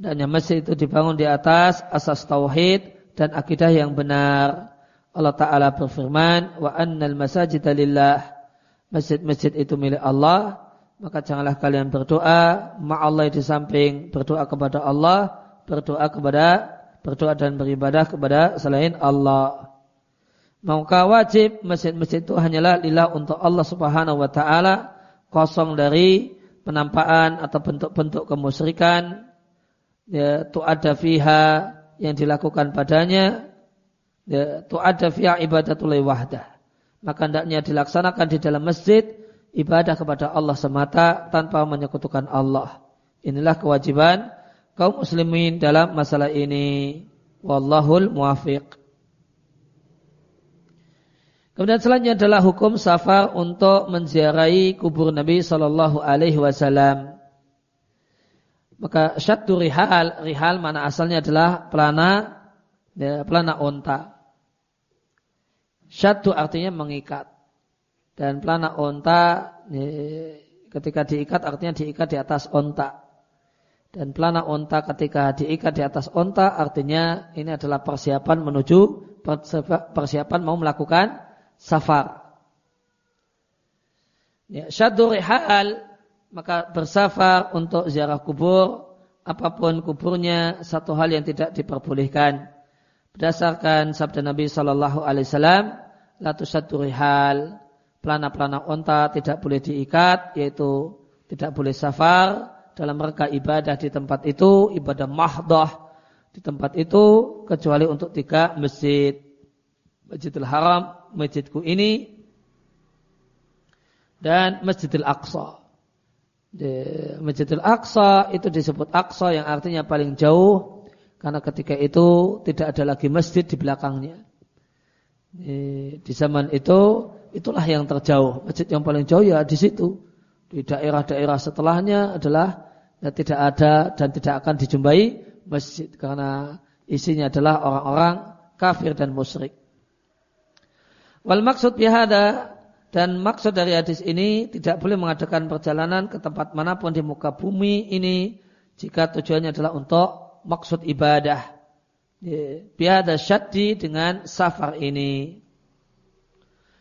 Dan yang masjid itu dibangun di atas asas tauhid dan akidah yang benar. Allah Ta'ala berfirman, wa annal masajid lillah. Masjid-masjid itu milik Allah, maka janganlah kalian berdoa ma'allah di samping berdoa kepada Allah, berdoa kepada berdoa dan beribadah kepada selain Allah. Maka wajib masjid-masjid itu hanyalah lillah untuk Allah Subhanahu wa taala, kosong dari penampakan atau bentuk-bentuk kemusyrikan. Ya, tu ada fiha yang dilakukan padanya ya, tu ada fi'a ibadatul wahdah. Maka hendaknya dilaksanakan di dalam masjid ibadah kepada Allah semata tanpa menyekutukan Allah. Inilah kewajiban kaum muslimin dalam masalah ini. Wallahul muwafiq. Kemudian selanjutnya adalah hukum safar untuk menziarahi kubur Nabi Shallallahu Alaihi Wasallam. Maka syaddu rihal, rihal mana asalnya adalah pelana, ya, pelana onta. Syaddu artinya mengikat. Dan pelana onta ya, ketika diikat artinya diikat di atas onta. Dan pelana onta ketika diikat di atas onta artinya ini adalah persiapan menuju persiapan mau melakukan safar. Ya, syaddu rihal maka bersafar untuk ziarah kubur apa pun kuburnya satu hal yang tidak diperbolehkan berdasarkan sabda Nabi Shallallahu Alaihi Wasallam latu satu rihal pelana-pelana onta tidak boleh diikat yaitu tidak boleh safar dalam rangka ibadah di tempat itu, ibadah mahdoh di tempat itu, kecuali untuk tiga masjid. Masjidil Haram, masjidku ini, dan Masjidil Aqsa. Di Masjidil Aqsa itu disebut Aqsa yang artinya paling jauh karena ketika itu tidak ada lagi masjid di belakangnya. Di, zaman itu itulah yang terjauh. Masjid yang paling jauh ya di situ. Di daerah-daerah setelahnya adalah ya, tidak ada dan tidak akan dijumpai masjid karena isinya adalah orang-orang kafir dan musyrik. Wal maksud bihada dan maksud dari hadis ini tidak boleh mengadakan perjalanan ke tempat mana pun di muka bumi ini jika tujuannya adalah untuk maksud ibadah. Biada syaddi dengan safar ini.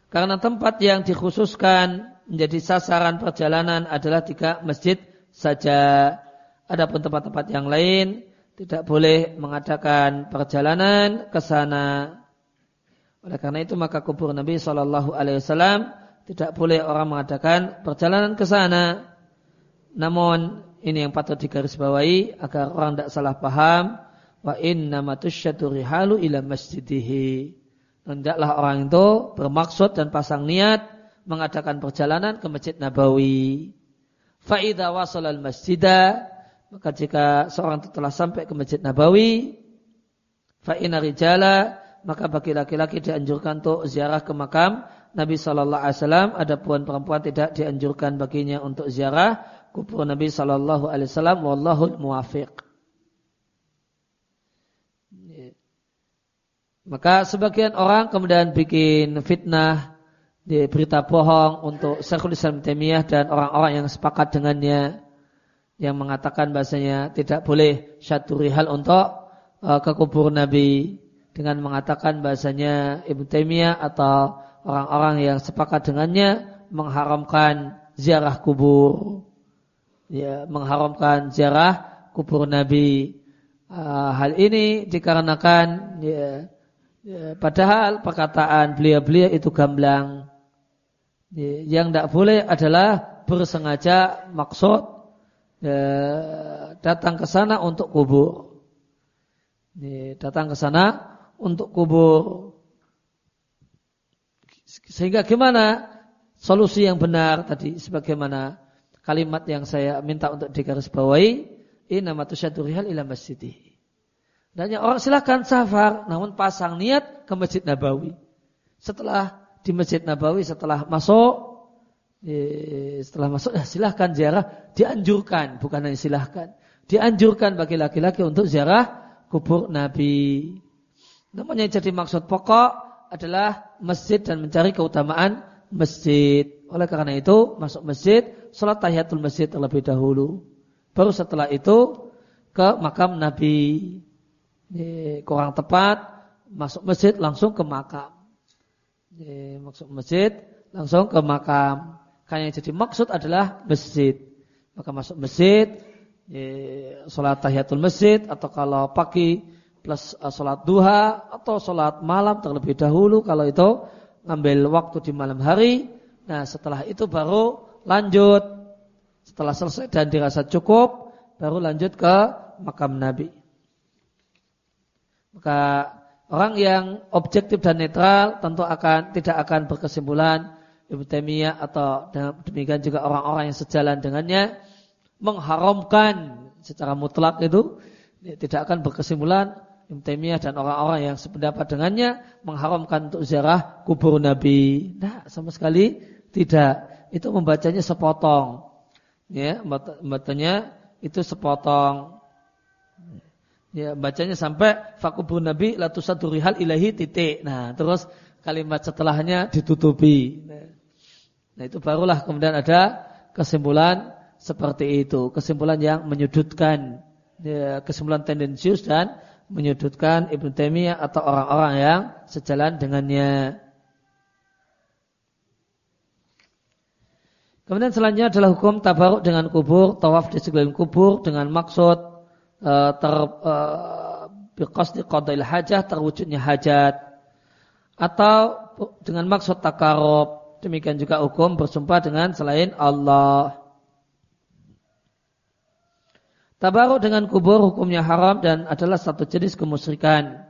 Karena tempat yang dikhususkan menjadi sasaran perjalanan adalah tiga masjid saja. Adapun tempat-tempat yang lain tidak boleh mengadakan perjalanan ke sana. Oleh karena itu maka kubur Nabi Shallallahu Alaihi Wasallam tidak boleh orang mengadakan perjalanan ke sana. Namun ini yang patut digarisbawahi agar orang tidak salah paham. Wa inna matusyatu rihalu ila masjidihi. Hendaklah orang itu bermaksud dan pasang niat mengadakan perjalanan ke Masjid Nabawi. Fa'idha wasal al-masjidah, maka jika seorang telah sampai ke Masjid Nabawi, fa'ina rijala, maka bagi laki-laki dianjurkan untuk ziarah ke makam Nabi Sallallahu Alaihi Wasallam. Adapun perempuan tidak dianjurkan baginya untuk ziarah kubur Nabi Sallallahu Alaihi Wasallam. Wallahul muwafiq. Maka sebagian orang kemudian bikin fitnah berita bohong untuk Syekhul Islam Taimiyah dan orang-orang yang sepakat dengannya yang mengatakan bahasanya tidak boleh syatu rihal untuk uh, ke kubur Nabi dengan mengatakan bahasanya Ibnu Taimiyah atau orang-orang yang sepakat dengannya mengharamkan ziarah kubur. Ya mengharamkan ziarah kubur Nabi. Uh, hal ini dikarenakan ya, ya padahal perkataan beliau-beliau itu gamblang. Yang tidak boleh adalah bersengaja maksud ya, datang ke sana untuk kubur. Datang ke sana untuk kubur. Sehingga gimana solusi yang benar tadi sebagaimana kalimat yang saya minta untuk digarisbawahi nama tusyadu rihal ila masjidih. Dan orang silakan safar namun pasang niat ke Masjid Nabawi. Setelah di Masjid Nabawi setelah masuk setelah masuk ya silahkan ziarah dianjurkan bukan hanya silahkan dianjurkan bagi laki-laki untuk ziarah kubur Nabi. Namun yang jadi maksud pokok adalah masjid dan mencari keutamaan masjid. Oleh karena itu masuk masjid, sholat tahiyatul masjid terlebih dahulu. Baru setelah itu ke makam Nabi. Ini kurang tepat masuk masjid langsung ke makam maksud masjid langsung ke makam. Karena yang jadi maksud adalah masjid. Maka masuk masjid, sholat tahiyatul masjid atau kalau pagi plus uh, sholat duha atau sholat malam terlebih dahulu kalau itu ngambil waktu di malam hari. Nah setelah itu baru lanjut. Setelah selesai dan dirasa cukup, baru lanjut ke makam Nabi. Maka Orang yang objektif dan netral tentu akan tidak akan berkesimpulan Taimiyah atau demikian juga orang-orang yang sejalan dengannya mengharamkan secara mutlak itu tidak akan berkesimpulan Ibn dan orang-orang yang sependapat dengannya mengharamkan untuk ziarah kubur Nabi. Nah, sama sekali tidak. Itu membacanya sepotong. Ya, membacanya itu sepotong. Ya, bacanya sampai fakubur Nabi satu rihal ilahi titik. Nah, terus kalimat setelahnya ditutupi. Nah, itu barulah kemudian ada kesimpulan seperti itu. Kesimpulan yang menyudutkan. Ya, kesimpulan tendensius dan menyudutkan Ibnu Taimiyah atau orang-orang yang sejalan dengannya. Kemudian selanjutnya adalah hukum tabaruk dengan kubur, tawaf di sekeliling kubur dengan maksud uh, ter biqasdi qadail hajah terwujudnya hajat atau dengan maksud takarub. Demikian juga hukum bersumpah dengan selain Allah. Tabaruk dengan kubur hukumnya haram dan adalah satu jenis kemusyrikan.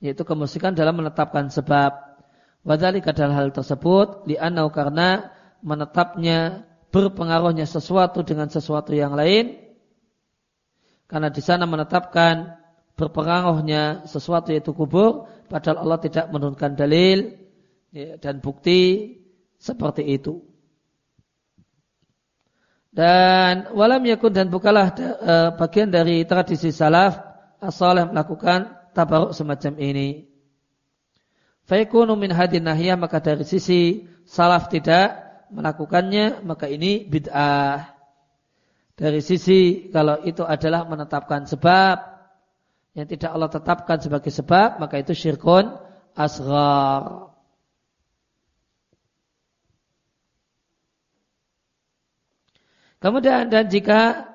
Yaitu kemusyrikan dalam menetapkan sebab. Wadhalik adalah hal tersebut li'annau karena menetapnya berpengaruhnya sesuatu dengan sesuatu yang lain. Karena di sana menetapkan berpengaruhnya sesuatu yaitu kubur. Padahal Allah tidak menurunkan dalil ya, dan bukti seperti itu. Dan walam yakun dan bukalah e, bagian dari tradisi salaf asal yang melakukan tabaruk semacam ini. Faikunu min hadin nahiyah maka dari sisi salaf tidak melakukannya maka ini bid'ah. Dari sisi kalau itu adalah menetapkan sebab yang tidak Allah tetapkan sebagai sebab maka itu syirkun asghar. Kemudian dan jika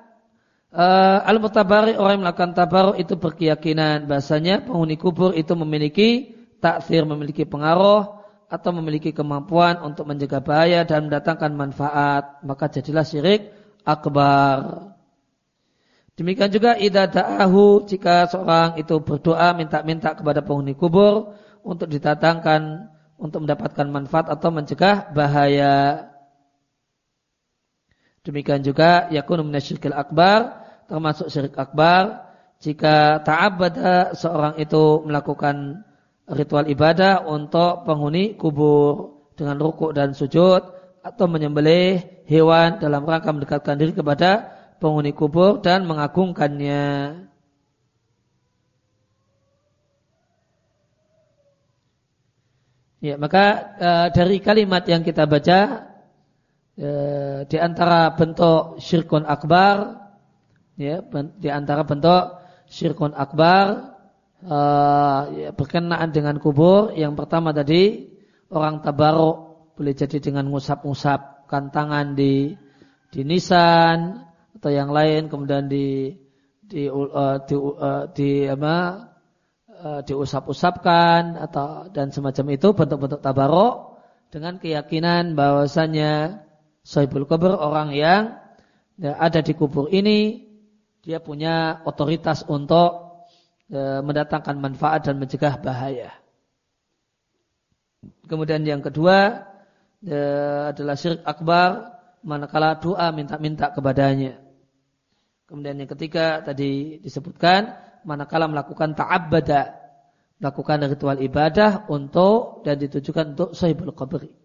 uh, al-mutabari orang yang melakukan tabaruk itu berkeyakinan bahasanya penghuni kubur itu memiliki takfir, memiliki pengaruh atau memiliki kemampuan untuk menjaga bahaya dan mendatangkan manfaat, maka jadilah syirik akbar. Demikian juga idza da'ahu jika seorang itu berdoa minta-minta kepada penghuni kubur untuk didatangkan untuk mendapatkan manfaat atau mencegah bahaya. Demikian juga yakun minasyirkil akbar termasuk syirik akbar jika ta'abbada seorang itu melakukan ritual ibadah untuk penghuni kubur dengan rukuk dan sujud atau menyembelih hewan dalam rangka mendekatkan diri kepada penghuni kubur dan mengagungkannya. Ya, maka e, dari kalimat yang kita baca e, di antara bentuk syirkun akbar ya di antara bentuk syirkun akbar e, ya, berkenaan dengan kubur yang pertama tadi orang tabaruk boleh jadi dengan ngusap-ngusap tangan di di nisan atau yang lain kemudian di di uh, di, uh, di apa diusap-usapkan atau dan semacam itu bentuk-bentuk tabaruk dengan keyakinan bahwasanya sahibul kubur orang yang ya, ada di kubur ini dia punya otoritas untuk ya, mendatangkan manfaat dan mencegah bahaya. Kemudian yang kedua ya, adalah syirik akbar manakala doa minta-minta kepadanya. Kemudian yang ketiga tadi disebutkan manakala melakukan ta'abbada melakukan ritual ibadah untuk dan ditujukan untuk sahibul qabri.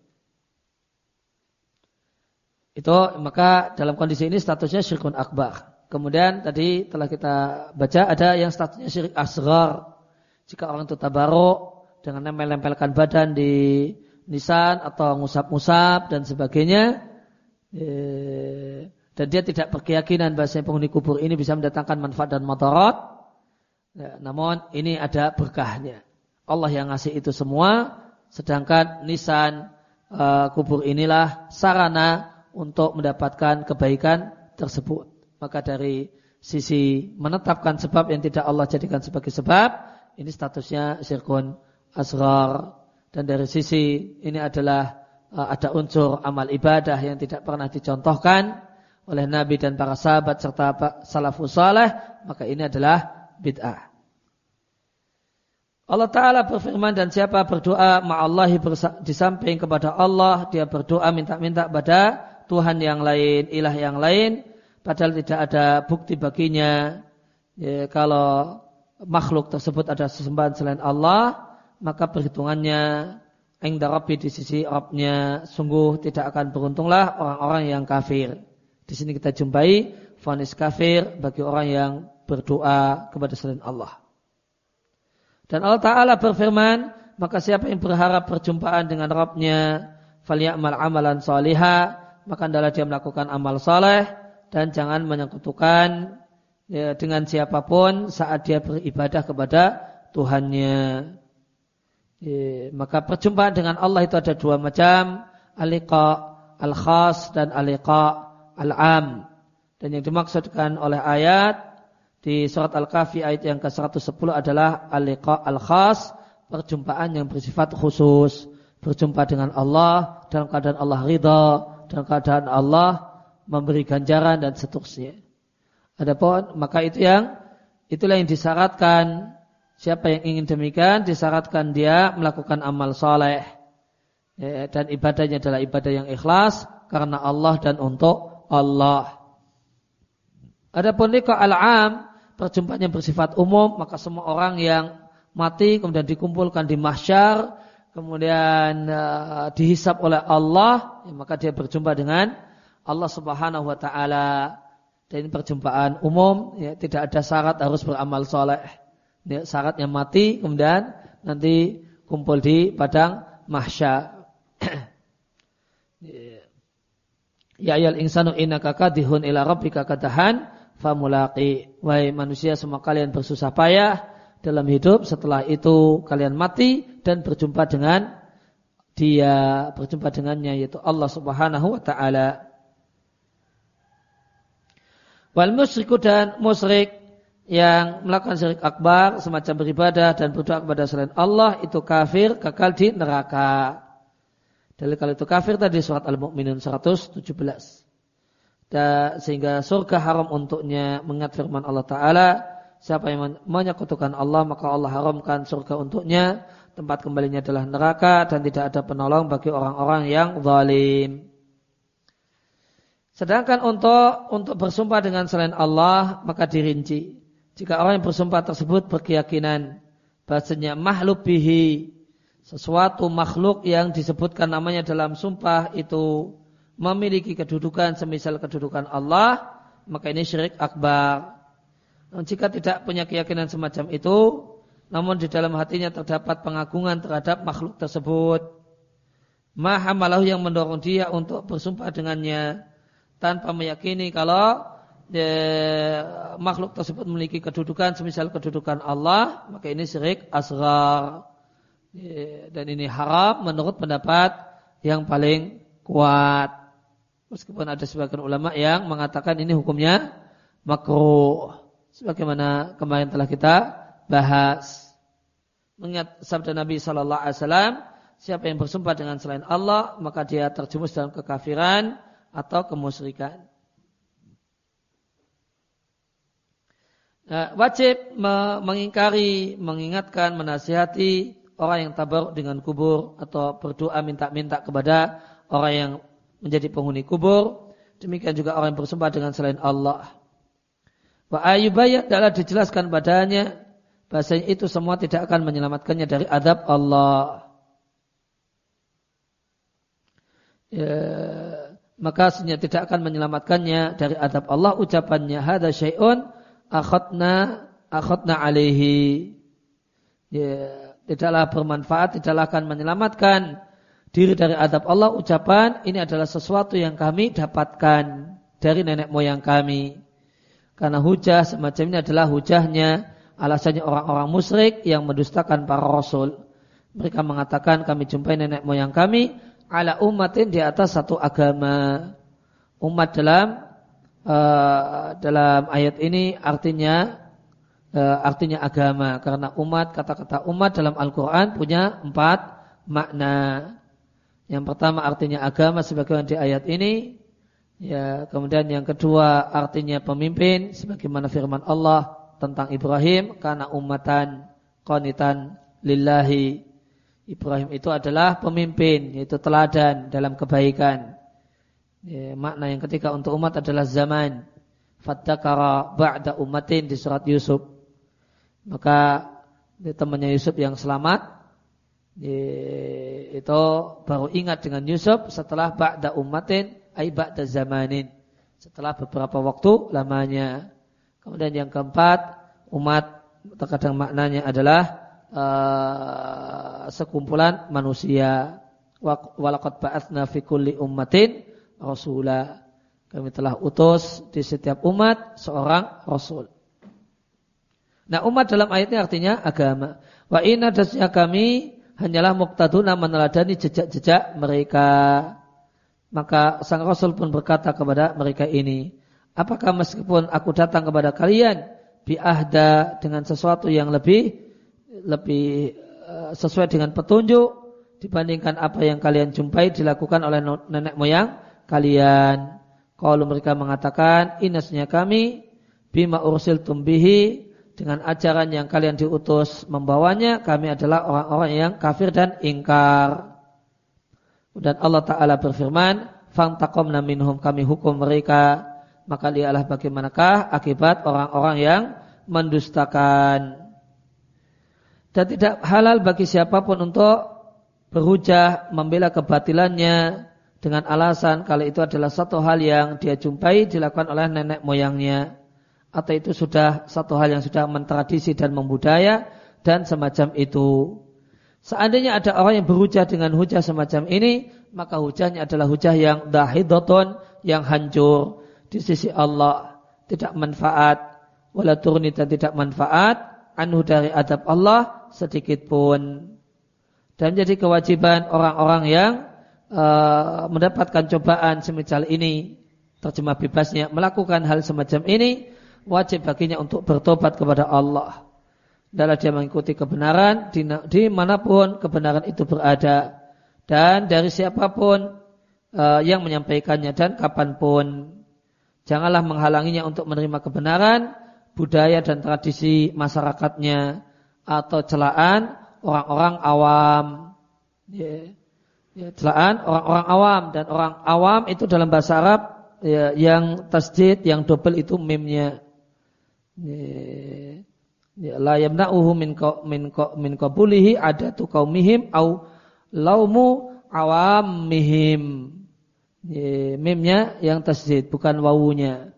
Itu maka dalam kondisi ini statusnya syirkun akbar. Kemudian tadi telah kita baca ada yang statusnya syirik asgar. Jika orang itu tabaruk dengan nempel-nempelkan badan di nisan atau ngusap-ngusap dan sebagainya. Eh, dan dia tidak berkeyakinan bahasa penghuni kubur ini bisa mendatangkan manfaat dan motorot. Ya, namun ini ada berkahnya. Allah yang ngasih itu semua. Sedangkan nisan uh, kubur inilah sarana untuk mendapatkan kebaikan tersebut. Maka dari sisi menetapkan sebab yang tidak Allah jadikan sebagai sebab, ini statusnya syirkun asrar. Dan dari sisi ini adalah uh, ada unsur amal ibadah yang tidak pernah dicontohkan oleh Nabi dan para sahabat serta salafus saleh, maka ini adalah bid'ah. Allah Ta'ala berfirman dan siapa berdoa ma'allahi di samping kepada Allah, dia berdoa minta-minta pada Tuhan yang lain, ilah yang lain, padahal tidak ada bukti baginya ya, kalau makhluk tersebut ada sesembahan selain Allah, maka perhitungannya Engda Rabbi di sisi Rabbnya sungguh tidak akan beruntunglah orang-orang yang kafir. Di sini kita jumpai vonis kafir bagi orang yang berdoa kepada selain Allah. Dan Allah Ta'ala berfirman, maka siapa yang berharap perjumpaan dengan Rabbnya, falyamal amalan salihah, maka adalah dia melakukan amal saleh dan jangan menyekutukan ya, dengan siapa pun saat dia beribadah kepada Tuhannya. Ya, maka perjumpaan dengan Allah itu ada dua macam, alika al-khas dan alika al-am. Dan yang dimaksudkan oleh ayat di surat Al-Kahfi ayat yang ke-110 adalah alika al-khas, perjumpaan yang bersifat khusus, berjumpa dengan Allah dalam keadaan Allah ridha, dalam keadaan Allah memberi ganjaran dan seterusnya. Adapun maka itu yang itulah yang disyaratkan siapa yang ingin demikian disyaratkan dia melakukan amal soleh ya, dan ibadahnya adalah ibadah yang ikhlas karena Allah dan untuk Allah. Adapun liqa al-am perjumpaan yang bersifat umum maka semua orang yang mati kemudian dikumpulkan di mahsyar kemudian uh, dihisap oleh Allah ya, maka dia berjumpa dengan Allah Subhanahu wa taala dan ini perjumpaan umum, ya, tidak ada syarat harus beramal soleh. Ya, syaratnya mati, kemudian nanti kumpul di padang mahsyar. [CLEARS THROAT] ya ayal insanu innaka kadihun ila rabbika kadahan famulaqi. Wahai manusia semua kalian bersusah payah dalam hidup, setelah itu kalian mati dan berjumpa dengan dia, berjumpa dengannya yaitu Allah Subhanahu wa taala. Wal musyriku dan musyrik yang melakukan syirik akbar semacam beribadah dan berdoa kepada selain Allah itu kafir kekal di neraka. Dalil kalau itu kafir tadi surat Al-Mu'minun 117. Dan sehingga surga haram untuknya mengingat firman Allah Ta'ala siapa yang menyekutukan Allah maka Allah haramkan surga untuknya tempat kembalinya adalah neraka dan tidak ada penolong bagi orang-orang yang zalim. Sedangkan untuk untuk bersumpah dengan selain Allah maka dirinci. Jika orang yang bersumpah tersebut berkeyakinan bahasanya makhluk bihi sesuatu makhluk yang disebutkan namanya dalam sumpah itu memiliki kedudukan semisal kedudukan Allah, maka ini syirik akbar. Namun jika tidak punya keyakinan semacam itu, namun di dalam hatinya terdapat pengagungan terhadap makhluk tersebut, maha malahu yang mendorong dia untuk bersumpah dengannya, tanpa meyakini kalau ya, makhluk tersebut memiliki kedudukan semisal kedudukan Allah, maka ini syirik asgar. Ya, dan ini haram menurut pendapat yang paling kuat. Meskipun ada sebagian ulama yang mengatakan ini hukumnya makruh. Sebagaimana kemarin telah kita bahas. Mengingat sabda Nabi Shallallahu Alaihi Wasallam, siapa yang bersumpah dengan selain Allah, maka dia terjumus dalam kekafiran atau kemusyrikan. Nah, wajib mengingkari, mengingatkan, menasihati orang yang tabaruk dengan kubur atau berdoa minta-minta kepada orang yang menjadi penghuni kubur. Demikian juga orang yang bersumpah dengan selain Allah. Wa ayubayat adalah dijelaskan padanya bahasanya itu semua tidak akan menyelamatkannya dari adab Allah. Ya, maka sesungguhnya tidak akan menyelamatkannya dari adab Allah. Ucapannya hada syai'un akhadna akhadna alaihi. Ya, tidaklah bermanfaat tidaklah akan menyelamatkan diri dari adab Allah. Ucapan ini adalah sesuatu yang kami dapatkan dari nenek moyang kami. Karena hujah semacam ini adalah hujahnya alasannya orang-orang musyrik yang mendustakan para rasul mereka mengatakan kami jumpai nenek moyang kami ala umatin di atas satu agama. Umat dalam uh, dalam ayat ini artinya uh, artinya agama karena umat kata-kata umat dalam Al-Qur'an punya empat makna. Yang pertama artinya agama sebagaimana di ayat ini. Ya, kemudian yang kedua artinya pemimpin sebagaimana firman Allah tentang Ibrahim karena umatan qanitan lillahi Ibrahim itu adalah pemimpin, yaitu teladan dalam kebaikan. Ya, makna yang ketiga untuk umat adalah zaman. Fattakara ba'da ummatin di surat Yusuf. Maka temannya Yusuf yang selamat itu baru ingat dengan Yusuf setelah ba'da ummatin ay ba'da zamanin setelah beberapa waktu lamanya kemudian yang keempat umat terkadang maknanya adalah uh, sekumpulan manusia walaqad ba'atsna fi kulli ummatin rasula kami telah utus di setiap umat seorang rasul Nah umat dalam ayat ini artinya agama. Wa inna dasnya kami hanyalah muktaduna meneladani jejak-jejak mereka. Maka sang Rasul pun berkata kepada mereka ini, apakah meskipun aku datang kepada kalian biahda dengan sesuatu yang lebih lebih uh, sesuai dengan petunjuk dibandingkan apa yang kalian jumpai dilakukan oleh nenek moyang kalian. Kalau mereka mengatakan inasnya kami bima ursil tumbihi dengan ajaran yang kalian diutus membawanya, kami adalah orang-orang yang kafir dan ingkar. Dan Allah Ta'ala berfirman, Fangtakomna minhum kami hukum mereka, maka lihatlah bagaimanakah akibat orang-orang yang mendustakan. Dan tidak halal bagi siapa pun untuk berhujah membela kebatilannya dengan alasan kalau itu adalah satu hal yang dia jumpai dilakukan oleh nenek moyangnya atau itu sudah satu hal yang sudah mentradisi dan membudaya dan semacam itu. Seandainya ada orang yang berhujah dengan hujah semacam ini, maka hujahnya adalah hujah yang dahidoton, yang hancur di sisi Allah, tidak manfaat, wala turni dan tidak manfaat, anhu dari adab Allah sedikit pun. Dan jadi kewajiban orang-orang yang uh, mendapatkan cobaan semisal ini, terjemah bebasnya, melakukan hal semacam ini, wajib baginya untuk bertobat kepada Allah. Dalam dia mengikuti kebenaran di, di mana pun kebenaran itu berada dan dari siapa pun uh, yang menyampaikannya dan kapan pun. Janganlah menghalanginya untuk menerima kebenaran, budaya dan tradisi masyarakatnya atau celaan orang-orang awam. Ya, ya, celaan orang-orang awam. Dan orang awam itu dalam bahasa Arab ya, yang tasjid yang double itu mimnya. La yamna'uhu min min min qabulihi adatu qaumihim au laumu awamihim mimnya yang tasdid bukan wawunya.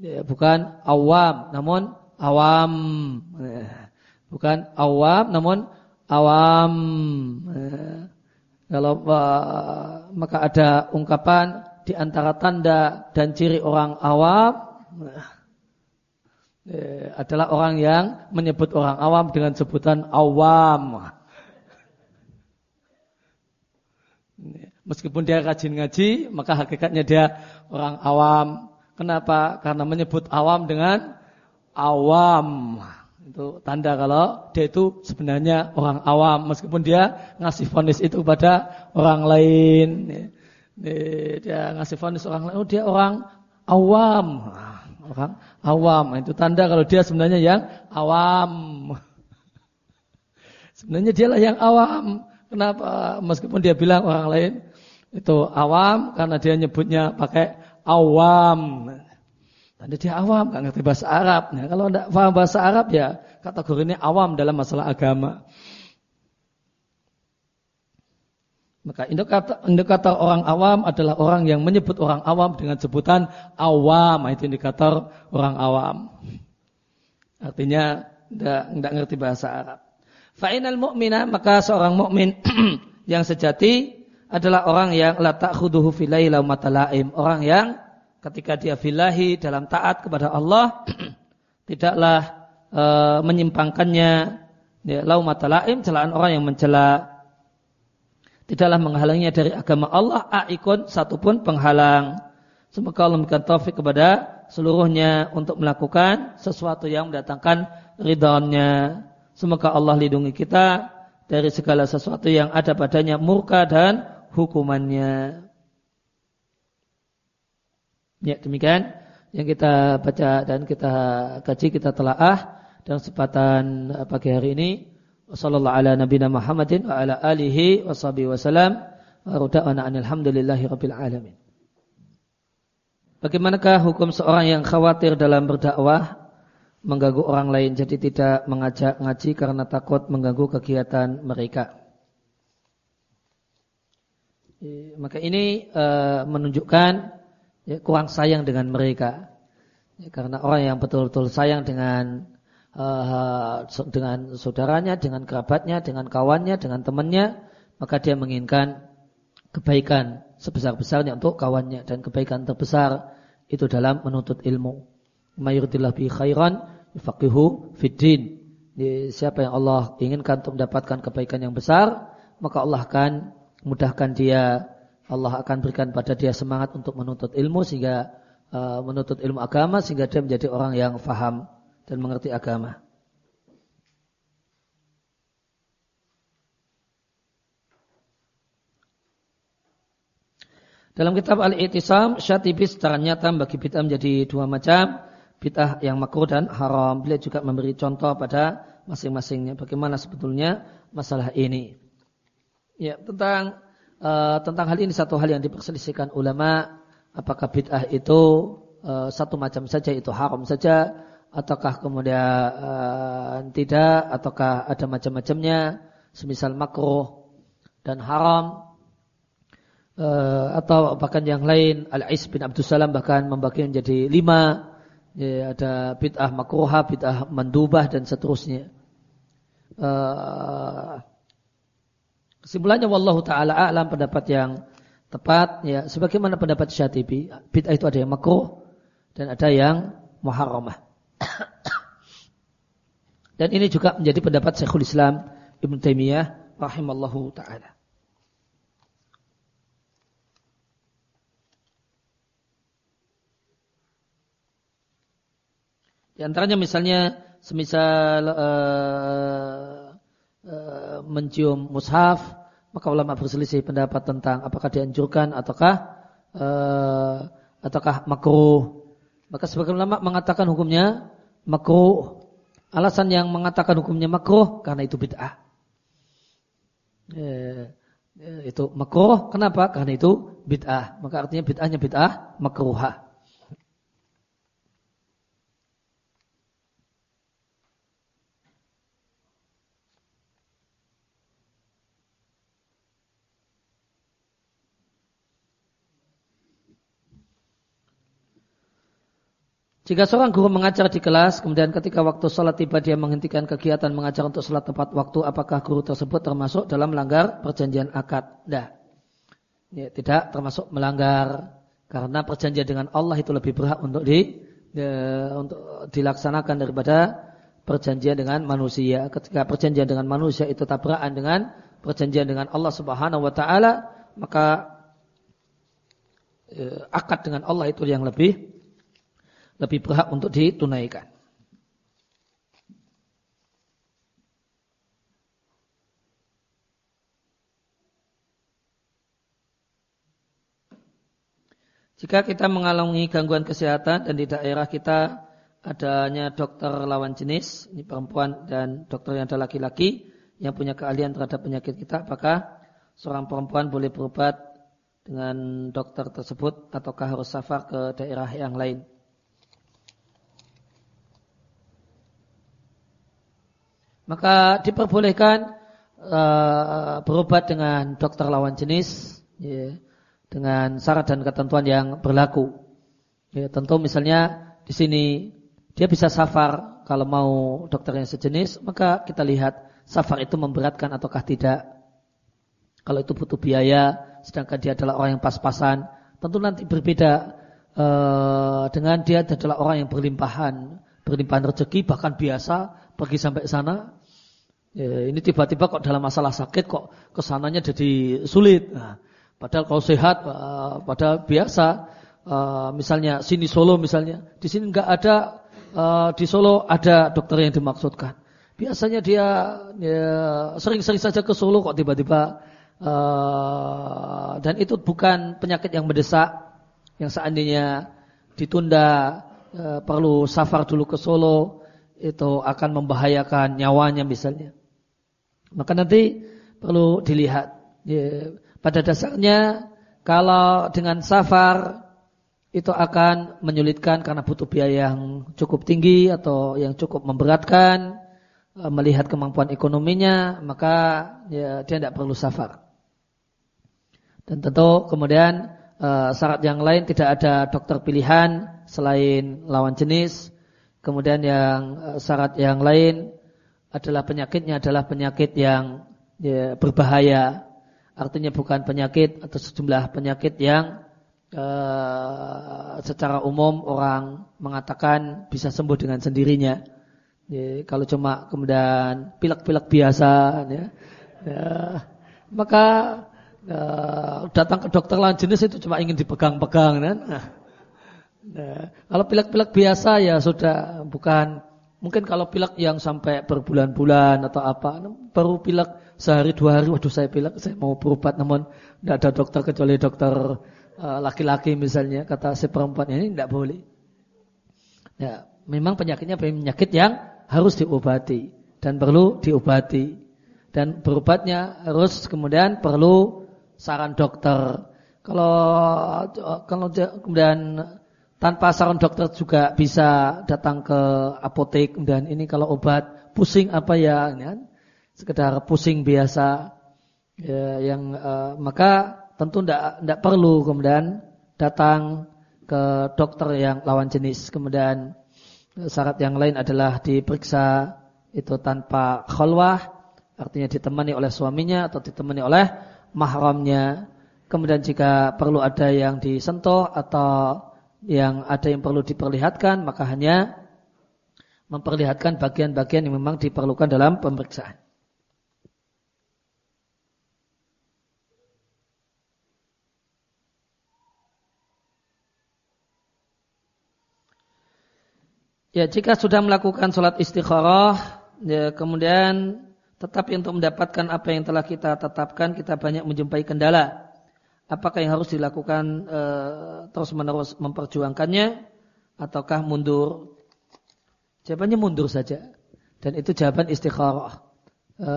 Bukan awam namun awam. Bukan awam namun awam. Kalau maka ada ungkapan di antara tanda dan ciri orang awam eh, adalah orang yang menyebut orang awam dengan sebutan awam. Meskipun dia rajin ngaji, maka hakikatnya dia orang awam. Kenapa? Karena menyebut awam dengan awam. Itu tanda kalau dia itu sebenarnya orang awam. Meskipun dia ngasih fonis itu pada orang lain. Dia ngasih fonis orang lain, oh dia orang awam orang awam. Itu tanda kalau dia sebenarnya yang awam. Sebenarnya dialah yang awam. Kenapa? Meskipun dia bilang orang lain itu awam karena dia nyebutnya pakai awam. Tanda dia awam, nggak ngerti bahasa Arab. Nah, kalau tidak paham bahasa Arab ya kategori ini awam dalam masalah agama. Maka indikator, indikator orang awam adalah orang yang menyebut orang awam dengan sebutan awam. Itu indikator orang awam. Artinya tidak ngerti bahasa Arab. Fa'inal mu'mina maka seorang mukmin [CLEARS THROAT] yang sejati adalah orang yang latak khuduhu filahi matalaim. Orang yang ketika dia filahi dalam taat kepada Allah [CLEARS THROAT] tidaklah e, menyimpangkannya ya, laumatalaim celaan orang yang mencela tidaklah menghalanginya dari agama Allah aikon satupun penghalang. Semoga Allah memberikan taufik kepada seluruhnya untuk melakukan sesuatu yang mendatangkan ridhonya. Semoga Allah lindungi kita dari segala sesuatu yang ada padanya murka dan hukumannya. Ya demikian yang kita baca dan kita kaji kita telaah dalam kesempatan pagi hari ini sallallahu ala nabiyina Muhammadin wa ala alihi wa sahbihi wa rabbil alamin Bagaimanakah hukum seorang yang khawatir dalam berdakwah mengganggu orang lain jadi tidak mengajak ngaji karena takut mengganggu kegiatan mereka? Maka ini e, menunjukkan ya, kurang sayang dengan mereka. Ya, karena orang yang betul-betul sayang dengan uh, dengan saudaranya, dengan kerabatnya, dengan kawannya, dengan temannya, maka dia menginginkan kebaikan sebesar-besarnya untuk kawannya dan kebaikan terbesar itu dalam menuntut ilmu. Mayuritillah bi khairan yufaqihu fiddin. Siapa yang Allah inginkan untuk mendapatkan kebaikan yang besar, maka Allah akan mudahkan dia, Allah akan berikan pada dia semangat untuk menuntut ilmu sehingga uh, menuntut ilmu agama sehingga dia menjadi orang yang faham dan mengerti agama. Dalam kitab Al-I'tisam, Syatibi secara nyata bagi bid'ah menjadi dua macam. Bid'ah yang makruh dan haram. Beliau juga memberi contoh pada masing-masingnya. Bagaimana sebetulnya masalah ini. Ya, tentang uh, tentang hal ini satu hal yang diperselisihkan ulama. Apakah bid'ah itu uh, satu macam saja, itu haram saja. Ataukah kemudian uh, tidak, ataukah ada macam-macamnya. Semisal makruh dan haram uh, atau bahkan yang lain Al-Is bin Abdul Salam bahkan membagi menjadi lima ya, ada bid'ah makruha, bid'ah mandubah dan seterusnya. Uh, kesimpulannya wallahu taala a'lam pendapat yang tepat ya sebagaimana pendapat Syatibi bid'ah itu ada yang makruh dan ada yang muharramah. [COUGHS] dan ini juga menjadi pendapat Syekhul Islam Ibn Taimiyah rahimallahu taala. Di antaranya misalnya semisal uh, mencium mushaf, maka ulama berselisih pendapat tentang apakah dianjurkan ataukah uh, ataukah makruh. Maka sebagian ulama mengatakan hukumnya makruh. Alasan yang mengatakan hukumnya makruh karena itu bid'ah. itu makruh, kenapa? Karena itu bid'ah. Maka artinya bid'ahnya bid'ah makruhah. Jika seorang guru mengajar di kelas, kemudian ketika waktu sholat tiba dia menghentikan kegiatan mengajar untuk sholat tepat waktu, apakah guru tersebut termasuk dalam melanggar perjanjian akad? Tidak. Ya, tidak termasuk melanggar karena perjanjian dengan Allah itu lebih berhak untuk di ya, untuk dilaksanakan daripada perjanjian dengan manusia. Ketika perjanjian dengan manusia itu tabrakan dengan perjanjian dengan Allah Subhanahu wa taala, maka ya, akad dengan Allah itu yang lebih lebih berhak untuk ditunaikan. Jika kita mengalami gangguan kesehatan dan di daerah kita adanya dokter lawan jenis, ini perempuan dan dokter yang ada laki-laki yang punya keahlian terhadap penyakit kita, apakah seorang perempuan boleh berobat dengan dokter tersebut ataukah harus safar ke daerah yang lain? Maka diperbolehkan uh, berobat dengan dokter lawan jenis ya, dengan syarat dan ketentuan yang berlaku. Ya, tentu misalnya di sini dia bisa safar kalau mau dokter yang sejenis, maka kita lihat safar itu memberatkan ataukah tidak. Kalau itu butuh biaya, sedangkan dia adalah orang yang pas-pasan, tentu nanti berbeda uh, dengan dia adalah orang yang berlimpahan, berlimpahan rezeki bahkan biasa pergi sampai sana Ya, ini tiba-tiba kok dalam masalah sakit kok ke sananya jadi sulit. Nah, padahal kalau sehat, uh, padahal biasa. Uh, misalnya sini Solo misalnya, di sini nggak ada uh, di Solo ada dokter yang dimaksudkan. Biasanya dia ya, sering-sering saja ke Solo kok tiba-tiba dan itu bukan penyakit yang mendesak yang seandainya ditunda perlu safar dulu ke Solo itu akan membahayakan nyawanya misalnya. Maka nanti perlu dilihat. Ya, pada dasarnya kalau dengan safar itu akan menyulitkan karena butuh biaya yang cukup tinggi atau yang cukup memberatkan e, melihat kemampuan ekonominya maka ya, dia tidak perlu safar dan tentu kemudian e, syarat yang lain tidak ada dokter pilihan selain lawan jenis kemudian yang e, syarat yang lain adalah penyakitnya adalah penyakit yang ya, berbahaya artinya bukan penyakit atau sejumlah penyakit yang uh, secara umum orang mengatakan bisa sembuh dengan sendirinya. Ya, kalau cuma kemudian pilek-pilek biasa, ya, ya, maka uh, datang ke dokter lain jenis itu cuma ingin dipegang-pegang, kan? Nah, nah, kalau pilek-pilek biasa ya sudah bukan mungkin kalau pilek yang sampai berbulan-bulan atau apa, baru pilek sehari dua hari, waduh saya pilek, saya mau berobat namun tidak ada dokter kecuali dokter Eh, laki-laki misalnya kata si perempuan ini tidak boleh. Ya, memang penyakitnya penyakit yang harus diobati dan perlu diobati dan berobatnya harus kemudian perlu saran dokter. Kalau kalau kemudian tanpa saran dokter juga bisa datang ke apotek dan ini kalau obat pusing apa ya, ya sekedar pusing biasa ya, yang uh, maka tentu tidak perlu kemudian datang ke dokter yang lawan jenis. Kemudian eh, syarat yang lain adalah diperiksa itu tanpa khalwah, artinya ditemani oleh suaminya atau ditemani oleh mahramnya. Kemudian jika perlu ada yang disentuh atau yang ada yang perlu diperlihatkan, maka hanya memperlihatkan bagian-bagian yang memang diperlukan dalam pemeriksaan. Ya, jika sudah melakukan sholat istikharah, ya, kemudian tetapi untuk mendapatkan apa yang telah kita tetapkan, kita banyak menjumpai kendala. Apakah yang harus dilakukan e, terus-menerus memperjuangkannya, ataukah mundur? Jawabannya mundur saja. Dan itu jawaban istikharah. E,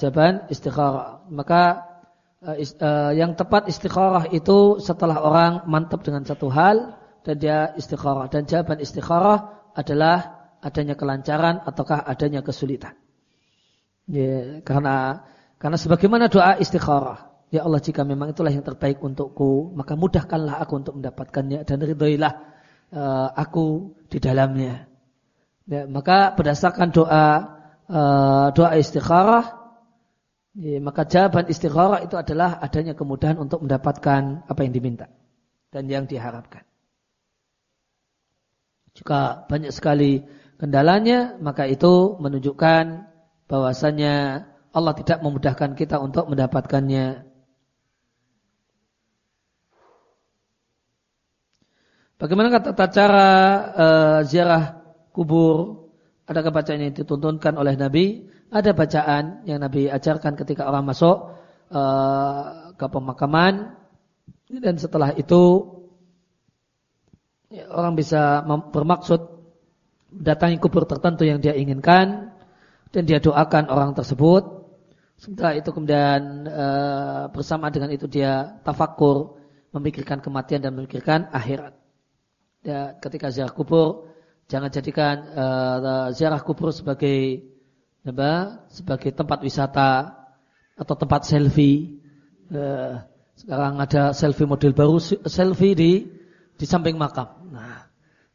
jawaban istikharah. Maka e, e, yang tepat istikharah itu setelah orang mantap dengan satu hal, dan dia istikharah. Dan jawaban istikharah adalah adanya kelancaran ataukah adanya kesulitan. Ya, karena karena sebagaimana doa istikharah, ya Allah jika memang itulah yang terbaik untukku, maka mudahkanlah aku untuk mendapatkannya dan ridhoilah uh, aku di dalamnya. Ya, maka berdasarkan doa uh, doa istikharah, ya, maka jawaban istikharah itu adalah adanya kemudahan untuk mendapatkan apa yang diminta dan yang diharapkan. Jika banyak sekali kendalanya, maka itu menunjukkan bahwasanya Allah tidak memudahkan kita untuk mendapatkannya. Bagaimana tata cara uh, ziarah kubur? Ada bacaan yang dituntunkan oleh Nabi? Ada bacaan yang Nabi ajarkan ketika orang masuk uh, ke pemakaman dan setelah itu ya, orang bisa bermaksud datangi kubur tertentu yang dia inginkan dan dia doakan orang tersebut. Setelah itu kemudian e, bersama dengan itu dia tafakur memikirkan kematian dan memikirkan akhirat. Ya, ketika ziarah kubur jangan jadikan e, ziarah kubur sebagai apa? sebagai tempat wisata atau tempat selfie. E, sekarang ada selfie model baru selfie di di samping makam. Nah,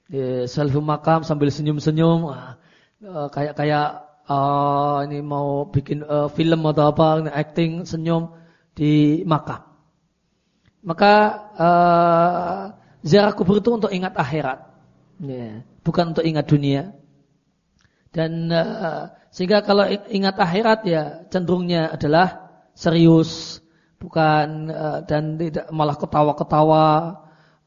di selfie makam sambil senyum-senyum, uh, kayak kayak uh, ini mau bikin uh, film atau apa, acting senyum di makam. Maka uh, ziarah kubur itu untuk ingat akhirat, yeah. bukan untuk ingat dunia. Dan uh, sehingga kalau ingat akhirat ya cenderungnya adalah serius, bukan uh, dan tidak malah ketawa-ketawa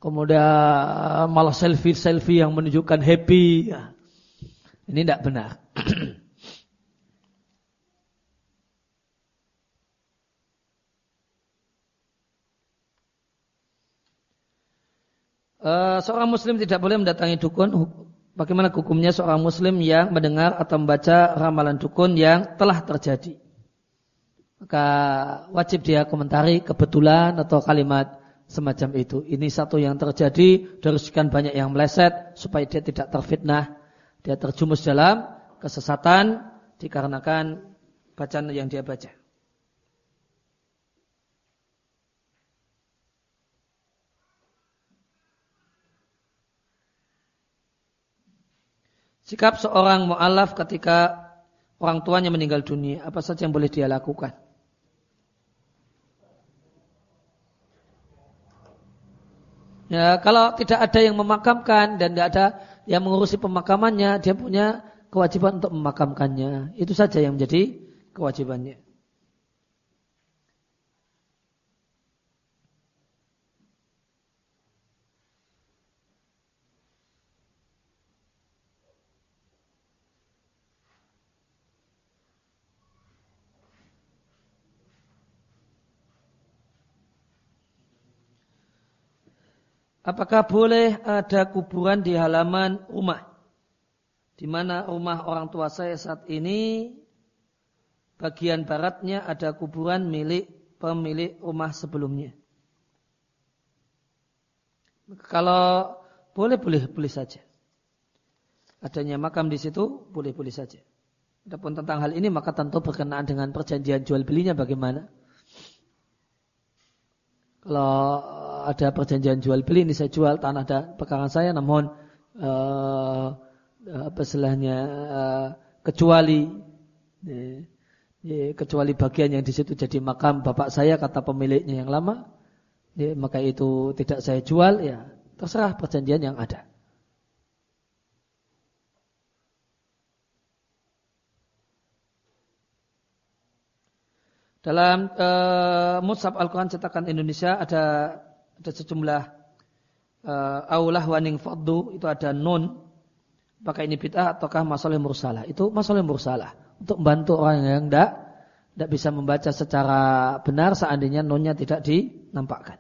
kemudian malah selfie-selfie yang menunjukkan happy. Ya. Ini tidak benar. [CLEARS THROAT] Uh, seorang muslim tidak boleh mendatangi dukun. Bagaimana hukumnya seorang muslim yang mendengar atau membaca ramalan dukun yang telah terjadi? Maka wajib dia komentari kebetulan atau kalimat semacam itu. Ini satu yang terjadi dari sekian banyak yang meleset supaya dia tidak terfitnah, dia terjumus dalam kesesatan dikarenakan bacaan yang dia baca. Sikap seorang mu'alaf ketika orang tuanya meninggal dunia, apa saja yang boleh dia lakukan? Ya, kalau tidak ada yang memakamkan dan tidak ada yang mengurusi pemakamannya, dia punya kewajiban untuk memakamkannya. Itu saja yang menjadi kewajibannya. Apakah boleh ada kuburan di halaman rumah? Di mana rumah orang tua saya saat ini bagian baratnya ada kuburan milik pemilik rumah sebelumnya. Kalau boleh boleh boleh saja. Adanya makam di situ boleh boleh saja. Adapun tentang hal ini maka tentu berkenaan dengan perjanjian jual belinya bagaimana. Kalau ada perjanjian jual beli ini saya jual tanah dan pekarangan saya namun uh, apa istilahnya uh, kecuali ya, kecuali bagian yang di situ jadi makam bapak saya kata pemiliknya yang lama ya, maka itu tidak saya jual ya terserah perjanjian yang ada. Dalam uh, Mushaf Al-Quran cetakan Indonesia ada ada sejumlah uh, aulah waning faddu itu ada nun apakah ini bid'ah ataukah masalah mursalah. Itu masalah mursalah untuk membantu orang yang tidak tidak bisa membaca secara benar seandainya nunnya tidak dinampakkan.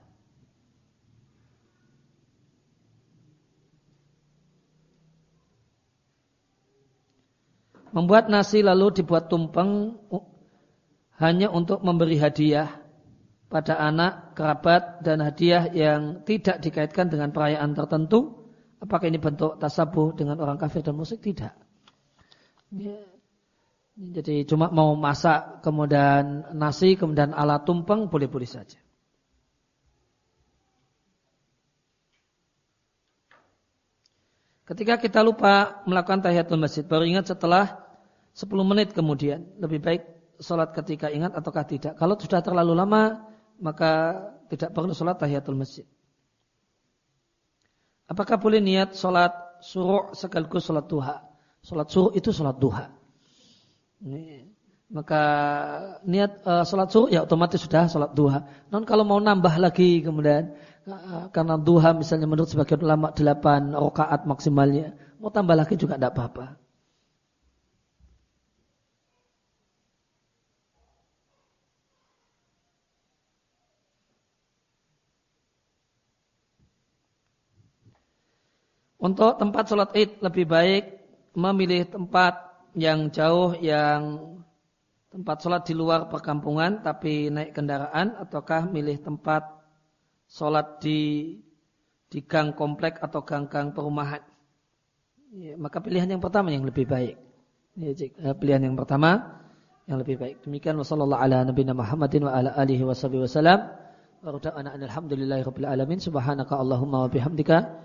Membuat nasi lalu dibuat tumpeng hanya untuk memberi hadiah pada anak, kerabat, dan hadiah yang tidak dikaitkan dengan perayaan tertentu. Apakah ini bentuk tasabuh dengan orang kafir dan musyrik? Tidak. Ya. Jadi cuma mau masak, kemudian nasi, kemudian alat tumpeng, boleh-boleh saja. Ketika kita lupa melakukan tahiyatul masjid, baru ingat setelah 10 menit kemudian. Lebih baik sholat ketika ingat ataukah tidak. Kalau sudah terlalu lama, maka tidak perlu sholat tahiyatul masjid. Apakah boleh niat sholat suruh sekaligus sholat duha? Sholat suruh itu sholat duha. Ini. Maka niat uh, sholat suruh ya otomatis sudah sholat duha. Non kalau mau nambah lagi kemudian uh, karena duha misalnya menurut sebagian ulama delapan rakaat maksimalnya, mau tambah lagi juga tidak apa-apa. Untuk tempat sholat id lebih baik memilih tempat yang jauh yang tempat sholat di luar perkampungan tapi naik kendaraan ataukah milih tempat sholat di di gang komplek atau gang-gang perumahan. Ya, maka pilihan yang pertama yang lebih baik. Ya, eh, pilihan yang pertama yang lebih baik. Demikian wasallallahu ala nabiyina Muhammadin wa ala alihi wasallam. Wa alhamdulillahi rabbil alamin. Subhanaka Allahumma wa bihamdika